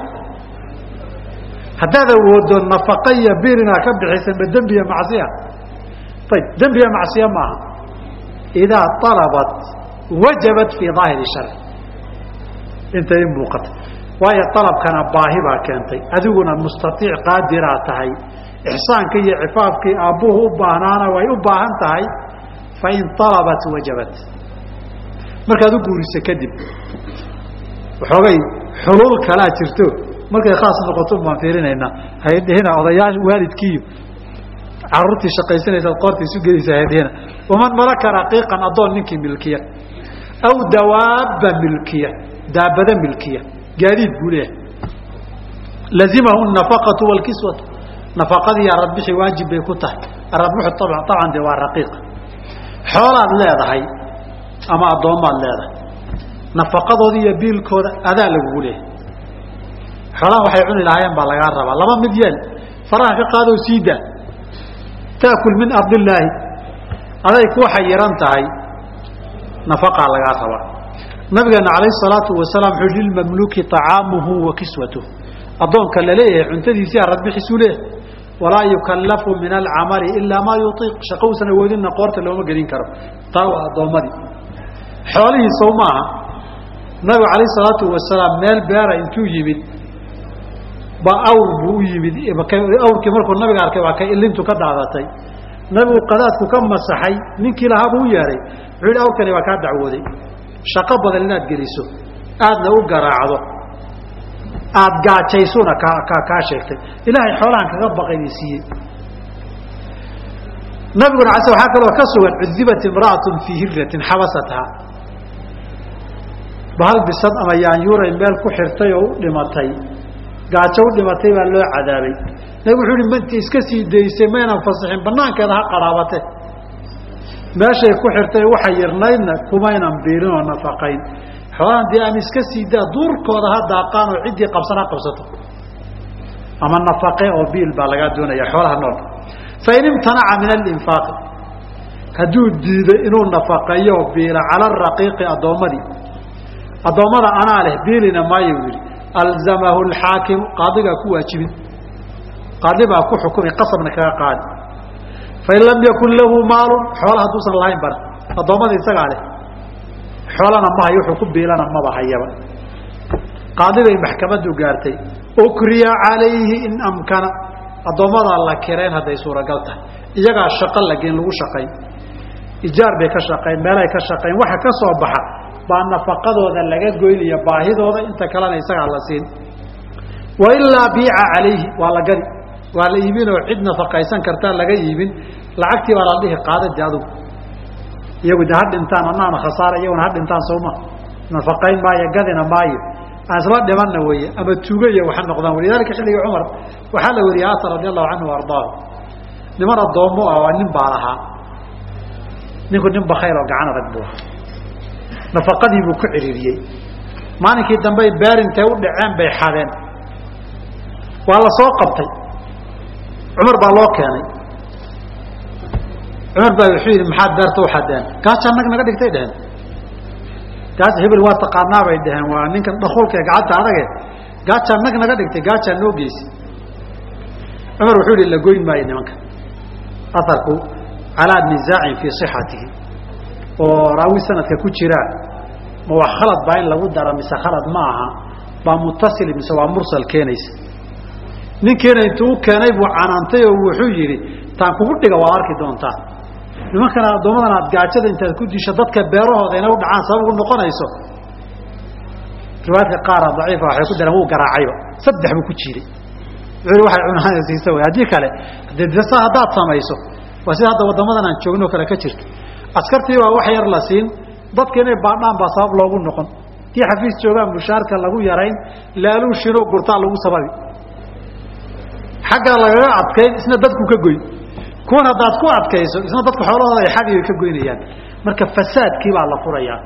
Haddaad awoodo nafaqa iyo bir inaad ka bixisa ma dembiya macsiya. Ayb dembiya macsiya maaha. Idaa alabat wajabat fii daahiri sharci inta i muuqata waayo alabkana baahi baa keentay. Adiguna mustaiic qaadiraa tahay ixsaanka iyo cifaafkii aabbuhu u baahnaana way u baahan tahay fain alabat wajabat. Markaad u guuriso kadib waxoogay xuluul kalaa jirto. Markay khaas noqoto baan fiirinaynaa. Haydhihina odayaa waalidkiiyo caruurtii shaqaysanaysaad qoorta isu gelaysa haydhihina waman malaka raqiiqan addoon ninkii milkiya. Aw dawaaba milkiya daabada milkiya. Gaadiid buu leeyahay. Lazimahu nafaqatu walkiswatu nafaqadii aradbixi waajib bay ku tahay. Aradbixu abcan de waa raqiiq. Xoolaad leedahay ama addoommaad leedahay nafaqadooda iyo biilkooda adaa lagugu leeyahay. Xoolahan waxay cuni lahaayeen baa lagaa rabaa. Laba mid yeel faraha ka qaadoo sii daa. Taakul min ardillaahi aday ku xayiran tahay nafaqaa lagaa rabaa. Nabigeena alayh salaatu wasalaam wuxuu lilmamluki طacaamuhu wa kiswatuh addoonka la leeyahay cuntadiisii aradbixiisuu leeyahay walaa yukallafu min alcamali ilaa maa yuiiq shaqo usan awoodinna qoorta looma gelin karo. Taa waa addoommadii xoolihii sow maaha nabigu alayh salaatu wasalaam meel beera intuu yimid ba awr buu u yimid awrkii markuu nabiga arkay waa kay ilintu ka daadatay. Nabigu qadaadku ka masaxay ninkii lahaa buu u yeehay wuxuu yidhi awrkani waa kaa dacwooday. Shaqo badan inaad geliso aadna u garaacdo aada gaajaysuna kaa sheegtay. Ilaahay xoolahan kaga baqaydii siiyey nabiguna ala waxaa kaloo ka sugan cudibat imra'atun fii hiratin xabasathaa. Bahal bisad ama yaanyuuray meel ku xirtay oo u dhimatay. Gaajo u dhimatay baa loo cadaabay. Nabig wuxuu mt iska sii daysay maynan fasixin banaankeeda ha qaraabate. Meeshay ku xirtay waxa yarnaydna kumaynan biilin oo nafaqayn xoolahan dee aan iska sii daa duurkooda ha daaqaan oo ciddii qabsan ha qabsato. Ama nafaqe oo biil baa lagaa doonaya xoolaha nool. Fain imtanaca min alinfaaqi hadduu diiday inuu nafaqeeyo oo biila cala araqiiqi addoommadii addoommada anaa leh biilina maayo yihi alzamahu alxaakimu qaadigaa ku waajibin. Qaadi baa ku xukumi qasabna kaga qaadi. Fain lam yakun lahu maalun. Xoola hadduusan lahayn bana addoommada isagaa leh xoolana mahayo wuxuu ku biilana maba hayaba qaadi bay maxkamaddu gaartay ukriya calayhi in amkana. Addoommadaa la kireen hadday suuragal tahay. Iyagaa shaqo lageen lagu shaqayn. Ijaar bay ka shaqayn meelay ka shaqayn waxa ka soo baxa baa nafaqadooda laga goynaya baahidooda inta kalena isagaa la siin. Wailaa biica calayhi waa la gadi. Waa la iibinoo cid nafaqaysan kartaa laga iibin. Lacagtii baa la dhihi qaadadi adugu iyagu de ha dhintaan anaana khasaara iyaguna ha dhintaan sooma nafaqayn maayo gadina maayo aan isla dhimanna weeye ama tuugo iyo waxa noqdaan walidalika xilligii cumar waxaa la wariyay asar radi allahu canhu ardaahu. Niman addoommo ah waa nin baa lahaa. Ninku nin bakayl oo gacan adag buu ahaa. Nafaqadii buu ku ciriiriyey. Maalinkii dambey beer intay u dhaceen bay xadeen. Waa la soo qabtay. Cumar baa loo keenay cumar baa wuxuu yidhi maxaad beerta u xadeen gaaja nag naga dhigtay dheheen gaaj hebel waa taqaanaa bay dheheen waa ninkan dhakulka ee gacanta adage gaajaa nag naga dhigtay gaajaa noo geysi cumar wuxuu yihi la goyn maayo nimanka aharku calaa nizaacin fii صixatihi oo raawi sanadka ku jiraa ma wax khalad baa in lagu dara mise khalad ma aha baa mutasil mise waa mursal keenaysa ninkiina intuu u keenay buu canaantay oo wuxuu yidhi taan kugu dhiga waad arki doontaa nimankana addoommadan aad gaajada intaad ku disho dadka beerahooda inay u dhacaan sabab u noqonayso. Riwaayadka qaara daciifa waxay ku dareen wuu garaacayba saddex buu ku jiiday wuxuu waxay cunahaysiisa way. Haddii kale dee dasa haddaad samayso waa sida hadda waddamadan aan joogno kale ka jirto. Askartii baa wax yar la siin. Dadka inay baadhaan baa sabab loogu noqon. Kii xafiis joogaan mushaarka lagu yarayn laaluu shino gurtaa lagu sababi. Xaggaa lagaga adkayn isna dadku ka goyn kuwan haddaad ku adkayso isna dadka xoolahooda ay xaggiga ka goynayaan. Marka fasaadkii baa la furayaa.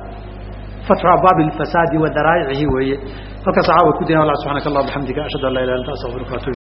Fatxu abwaabi اfasaadi wa weeye. Halkaas caawa ku allah subxanak allah bxamdika ashhadu an laa ilah anta astaqfiruka atub